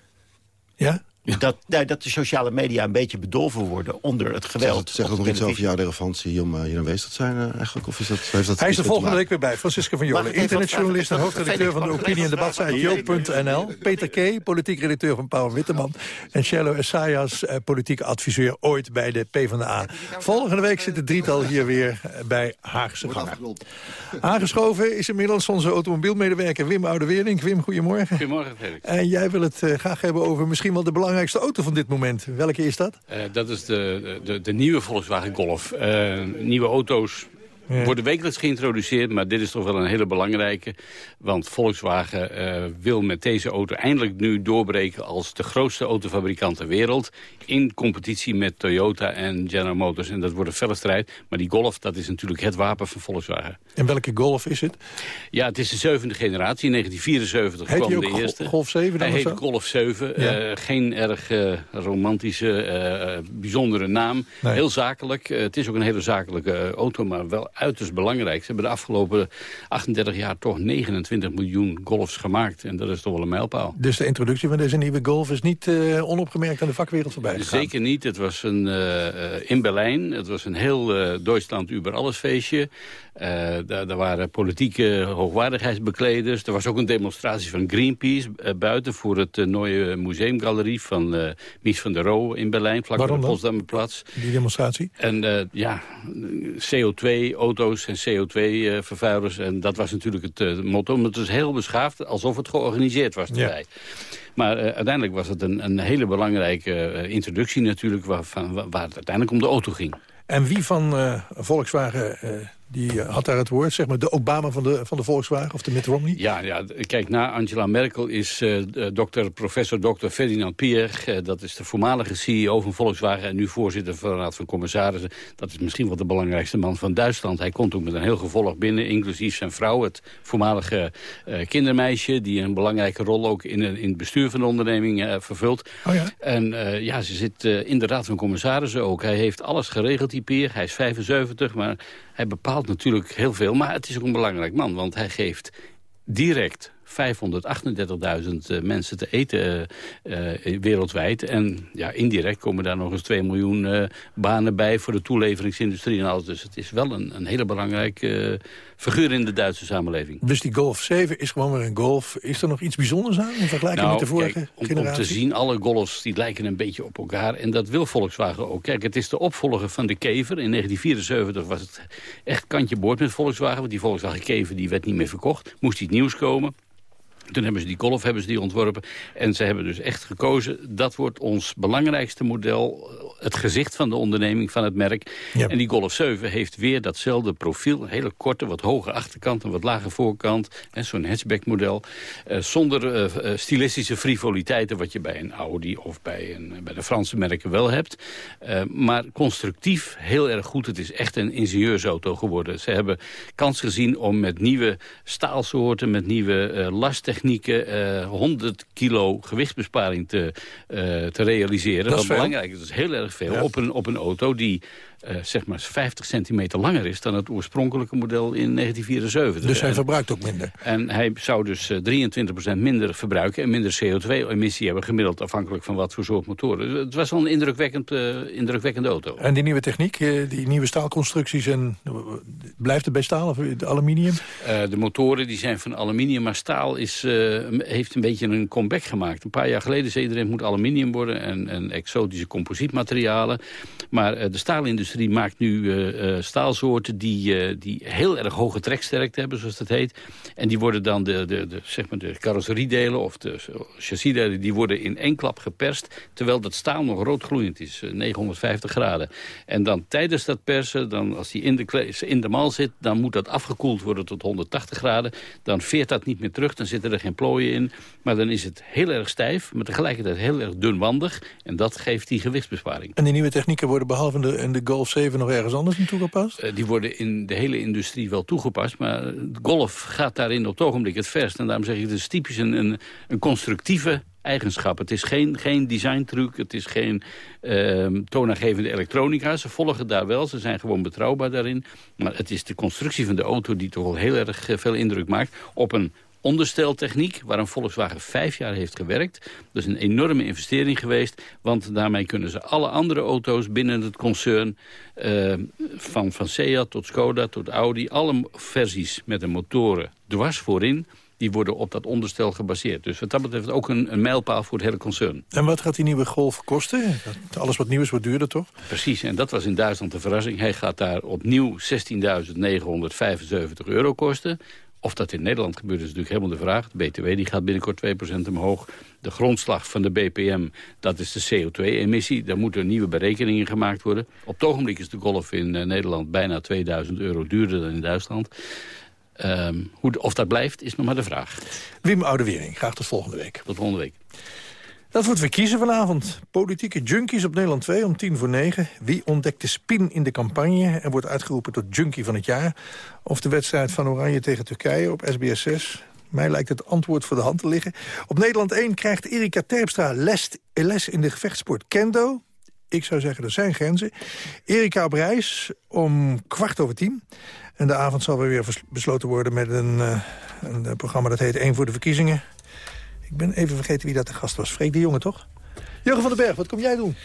Ja? Dat, nou, dat de sociale media een beetje bedolven worden onder het geweld. Zeg, dat nog iets over jouw relevantie om uh, hier aanwezig te zijn uh, eigenlijk? Of is dat, heeft dat Hij is er volgende week weer bij. Francisco van Jolen, internetjournalist en hoofdredacteur van de opinie- en debatsite joop.nl. Peter K., politiek redacteur van Pauw Witteman. En Cello Essayas, uh, politiek adviseur ooit bij de PvdA. Volgende week zit het drietal hier weer bij Haagse Gangen. Aangeschoven is inmiddels onze automobielmedewerker Wim Oudewerink. Wim, goedemorgen. Goedemorgen, Felix. En jij wil het graag hebben over misschien wel de belangrijkste belangrijkste auto van dit moment. Welke is dat? Uh, dat is de, de, de, nieuwe Volkswagen Golf. Uh, nieuwe auto's ja. worden wekelijks geïntroduceerd, maar dit is toch wel een hele belangrijke. Want Volkswagen uh, wil met deze auto eindelijk nu doorbreken als de grootste autofabrikant ter wereld. In competitie met Toyota en General Motors. En dat wordt een felle strijd. Maar die Golf, dat is natuurlijk het wapen van Volkswagen. En welke Golf is het? Ja, het is de zevende generatie. In 1974 heet kwam de eerste. Golf 7 dan Hij heet Golf 7. Ja. Uh, geen erg uh, romantische, bijzondere naam. Nee. Heel zakelijk. het is ook een hele zakelijke auto, maar wel uiterst belangrijk. Ze hebben de afgelopen 38 jaar toch 29 miljoen golfs gemaakt. En dat is toch wel een mijlpaal. Dus de introductie van deze nieuwe golf is niet uh, onopgemerkt aan de vakwereld voorbij gegaan? Zeker niet. Het was een, uh, in Berlijn. Het was een heel uh, Duitsland über alles feestje. daar, waren politieke hoogwaardigheidsbekleders. Er was ook een demonstratie van Greenpeace buiten... voor het nieuwe museumgalerie van Mies van der Rohe in Berlijn. Vlak bij de Potsdamerplatz. Die demonstratie? En ja, CO2, auto's en CO2-vervuilers. en dat was natuurlijk het uh, motto. Maar het is heel beschaafd, alsof het georganiseerd was erbij. Ja. Maar uh, uiteindelijk was het een, een hele belangrijke uh, introductie natuurlijk... Waar, van, waar het uiteindelijk om de auto ging. En wie van Volkswagen die had daar het woord, zeg maar de Obama van de, van de Volkswagen of de Mitt Romney? Ja, ja kijk, na Angela Merkel is uh, dokter, professor Dr. Ferdinand Pierre... Uh, dat is de voormalige CEO van Volkswagen en nu voorzitter van de Raad van Commissarissen. Dat is misschien wel de belangrijkste man van Duitsland. Hij komt ook met een heel gevolg binnen, inclusief zijn vrouw... het voormalige uh, kindermeisje, die een belangrijke rol ook in, in het bestuur van de onderneming vervult. Oh ja? En ja, ze zit in de Raad van Commissarissen ook. Hij heeft alles geregeld, die Pierre. Hij is 75, maar hij bepaalt natuurlijk heel veel. Maar het is ook een belangrijk man, want hij geeft direct 538.000 mensen te eten uh, uh, wereldwijd. En ja, indirect komen daar nog eens 2 miljoen banen bij voor de toeleveringsindustrie en alles. Dus het is wel een, een hele belangrijke figuur in de Duitse samenleving. Dus die Golf 7 is gewoon weer een Golf. Is er nog iets bijzonders aan in vergelijking nou, met de vorige kijk, om, generatie? Om te zien, alle Golfs die lijken een beetje op elkaar. En dat wil Volkswagen ook. Kijk, het is de opvolger van de Kever. In 1974 was het echt kantje boord met Volkswagen. Want die Volkswagen Kever die werd niet meer verkocht. Moest iets nieuws komen. Toen hebben ze die Golf hebben ze die ontworpen. En ze hebben dus echt gekozen, dat wordt ons belangrijkste model. Het gezicht van de onderneming, van het merk. En die Golf 7 heeft weer datzelfde profiel. Een hele korte, wat hoge achterkant, een wat lage voorkant. Zo'n hatchback-model. Uh, zonder uh, stilistische frivoliteiten, wat je bij een Audi of bij, een, bij de Franse merken wel hebt. Uh, maar constructief heel erg goed. Het is echt een ingenieursauto geworden. Ze hebben kans gezien om met nieuwe staalsoorten, met nieuwe lasttechnieken technieken uh, 100 kilo gewichtsbesparing te, uh, te realiseren. Dat is belangrijk dat is heel erg veel Ja. op, een, op een auto die zeg maar 50 centimeter langer is dan het oorspronkelijke model in 1974. Dus hij verbruikt ook minder. en hij zou dus eh, 23% minder verbruiken en minder CO2-emissie hebben gemiddeld afhankelijk van wat voor soort motoren. Dus het was wel een indrukwekkend, eh, indrukwekkende auto. En die nieuwe techniek, eh, die nieuwe staalconstructies, en, eh, blijft het bij staal of aluminium? Eh, de motoren die zijn van aluminium, maar staal is, eh, heeft een beetje een comeback gemaakt. Een paar jaar geleden zei iedereen het moet aluminium worden en, en exotische composietmaterialen. Maar eh, de staalindustrie auto-industrie maakt nu staalsoorten die, die heel erg hoge treksterkte hebben, zoals dat heet. En die worden dan, de, de, de, zeg maar de carrosseriedelen of de chassisdelen, die worden in één klap geperst. Terwijl dat staal nog roodgloeiend is, 950 graden. En dan tijdens dat persen, dan als die in de, in de mal zit, dan moet dat afgekoeld worden tot 180 graden. Dan veert dat niet meer terug, dan zitten er geen plooien in. Maar dan is het heel erg stijf, maar tegelijkertijd heel erg dunwandig. En dat geeft die gewichtsbesparing. En die nieuwe technieken worden behalve de, in de Golf 7 nog ergens anders in toegepast? Uh, die worden in de hele industrie wel toegepast. Maar Golf gaat daarin op het ogenblik het verst. En daarom zeg ik, het is typisch een, een, een constructieve eigenschap. Het is geen, geen designtruc, het is geen uh, toonaangevende elektronica. Ze volgen daar wel, ze zijn gewoon betrouwbaar daarin. Maar het is de constructie van de auto die toch wel heel erg eh, veel indruk maakt... op een ondersteltechniek, waar een Volkswagen vijf jaar heeft gewerkt. Dat is een enorme investering geweest, want daarmee kunnen ze alle andere auto's binnen het concern, uh, van, van Seat tot Skoda tot Audi, alle versies met de motoren dwars voorin, die worden op dat onderstel gebaseerd. Dus wat dat betreft ook een, een mijlpaal voor het hele concern. En wat gaat die nieuwe Golf kosten? Alles wat nieuw is, wordt duurder, toch? Precies, en dat was in Duitsland de verrassing. Hij gaat daar opnieuw 16.975 euro kosten. Of dat in Nederland gebeurt is natuurlijk helemaal de vraag. De BTW die gaat binnenkort 2% omhoog. De grondslag van de BPM, dat is de CO2-emissie. Daar moeten nieuwe berekeningen gemaakt worden. Op het ogenblik is de Golf in uh, Nederland bijna 2000 euro duurder dan in Duitsland. Um, hoe, of dat blijft, is nog maar de vraag. Wim Oudewering, graag tot volgende week. Tot volgende week. Dat wordt weer kiezen vanavond. Politieke junkies op Nederland 2 om tien voor negen. Wie ontdekt de spin in de campagne en wordt uitgeroepen tot junkie van het jaar? Of de wedstrijd van Oranje tegen Turkije op SBS 6? Mij lijkt het antwoord voor de hand te liggen. Op Nederland 1 krijgt Erika Terpstra les, in de gevechtsport kendo. Ik zou zeggen, er zijn grenzen. Erika op reis om kwart over tien. En de avond zal weer besloten worden met een, uh, een eh, programma dat heet 1 voor de verkiezingen. Ik ben even vergeten wie dat de gast was. Freek de Jonge, toch? Jurgen van den Berg, wat kom jij doen?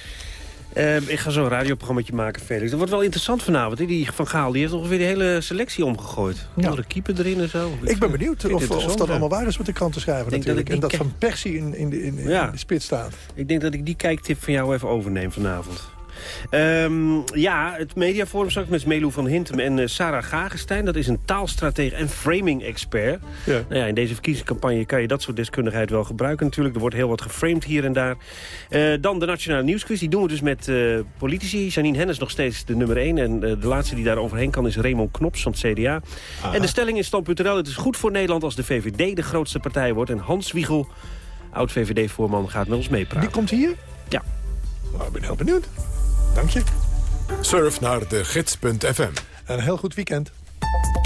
Uh, ik ga zo'n radioprogramma maken, Felix. Dat wordt wel interessant vanavond. Die Van Gaal die heeft ongeveer de hele selectie omgegooid. Ja. Andere keeper erin en zo. Ik ben benieuwd of, of, dat allemaal waar is met de kranten schrijven denk natuurlijk. Dat en dat Van Persie in, in, de, in, in de spits staat. Ik denk dat ik die kijktip van jou even overneem vanavond. Um, ja, het mediaforum straks met Melu van Hintem en uh, Sarah Gagestein. Dat is een taalstratege en framing-expert. Ja. Nou ja, in deze verkiezingscampagne kan je dat soort deskundigheid wel gebruiken natuurlijk. Er wordt heel wat geframed hier en daar. Uh, dan de Nationale Nieuwsquiz. Die doen we dus met uh, politici. Janine Hennis nog steeds de nummer 1. En de laatste die daar overheen kan is Raymond Knops van het CDA. En de stelling in stand.nl. Het is goed voor Nederland als de VVD de grootste partij wordt. En Hans Wiegel, oud-VVD-voorman, gaat met ons meepraten. Die komt hier? Ja. Nou, ik ben heel benieuwd. Dank je. Surf naar de gids.fm. Een heel goed weekend.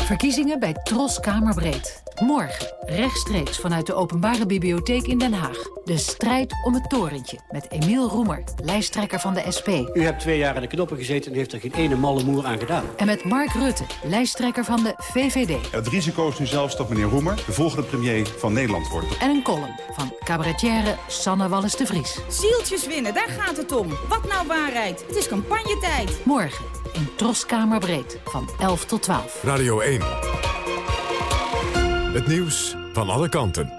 Verkiezingen bij Tros Kamerbreed. Morgen, rechtstreeks vanuit de Openbare Bibliotheek in Den Haag. De strijd om het torentje met Emiel Roemer, lijsttrekker van de SP. U hebt twee jaar in de knoppen gezeten en heeft er geen ene malle moer aan gedaan. En met Mark Rutte, lijsttrekker van de VVD. Het risico is nu zelfs dat meneer Roemer de volgende premier van Nederland wordt. En een column van cabaretière Sanne Wallis de Vries. Zieltjes winnen, daar gaat het om. Wat nou waarheid? Het is campagnetijd. Morgen in Troskamerbreed van 11 tot 12. Radio 1. Het nieuws van alle kanten.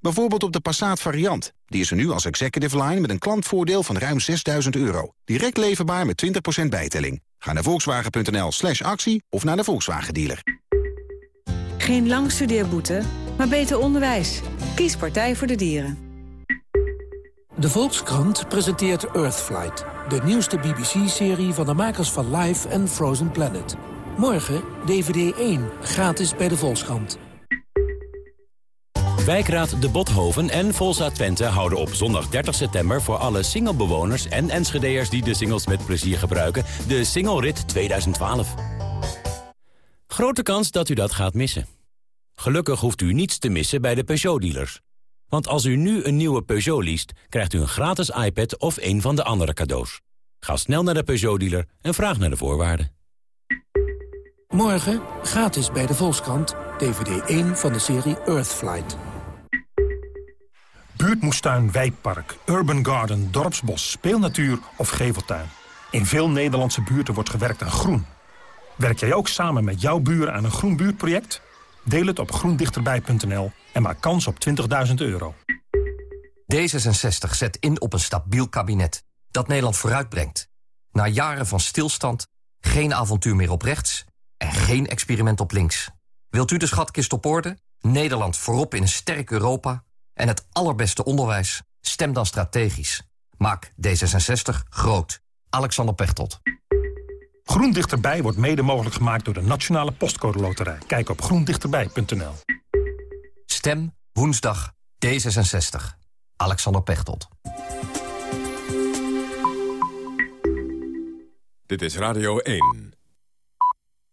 Bijvoorbeeld op de Passat variant. Die is er nu als executive line met een klantvoordeel van ruim 6000 euro. Direct leverbaar met 20% bijtelling. Ga naar volkswagen.nl slash actie of naar de Volkswagen dealer. Geen lang studeerboete, maar beter onderwijs. Kies Partij voor de Dieren. De Volkskrant presenteert Earthflight. De nieuwste BBC-serie van de makers van Life en Frozen Planet. Morgen DVD 1, gratis bij de Volkskrant. Wijkraad De Bothoven en Volsa Twente houden op zondag 30 september... voor alle singlebewoners en Enschede'ers die de singles met plezier gebruiken... de Single Rit 2012. Grote kans dat u dat gaat missen. Gelukkig hoeft u niets te missen bij de Peugeot-dealers. Want als u nu een nieuwe Peugeot leest... krijgt u een gratis iPad of een van de andere cadeaus. Ga snel naar de Peugeot-dealer en vraag naar de voorwaarden. Morgen gratis bij de Volkskrant. DVD 1 van de serie Earthflight. Buurtmoestuin, wijkpark, urban garden, dorpsbos, speelnatuur of geveltuin. In veel Nederlandse buurten wordt gewerkt aan groen. Werk jij ook samen met jouw buren aan een groen buurtproject? Deel het op groendichterbij.nl en maak kans op 20.000 euro. D66 zet in op een stabiel kabinet dat Nederland vooruitbrengt. Na jaren van stilstand, geen avontuur meer op rechts en geen experiment op links. Wilt u de schatkist op orde? Nederland voorop in een sterk Europa en het allerbeste onderwijs? Stem dan strategisch. Maak D66 groot. Alexander Pechtold. Groen Dichterbij wordt mede mogelijk gemaakt door de Nationale Postcode Loterij. Kijk op groendichterbij.nl. Stem woensdag D66. Alexander Pechtold. Dit is Radio 1.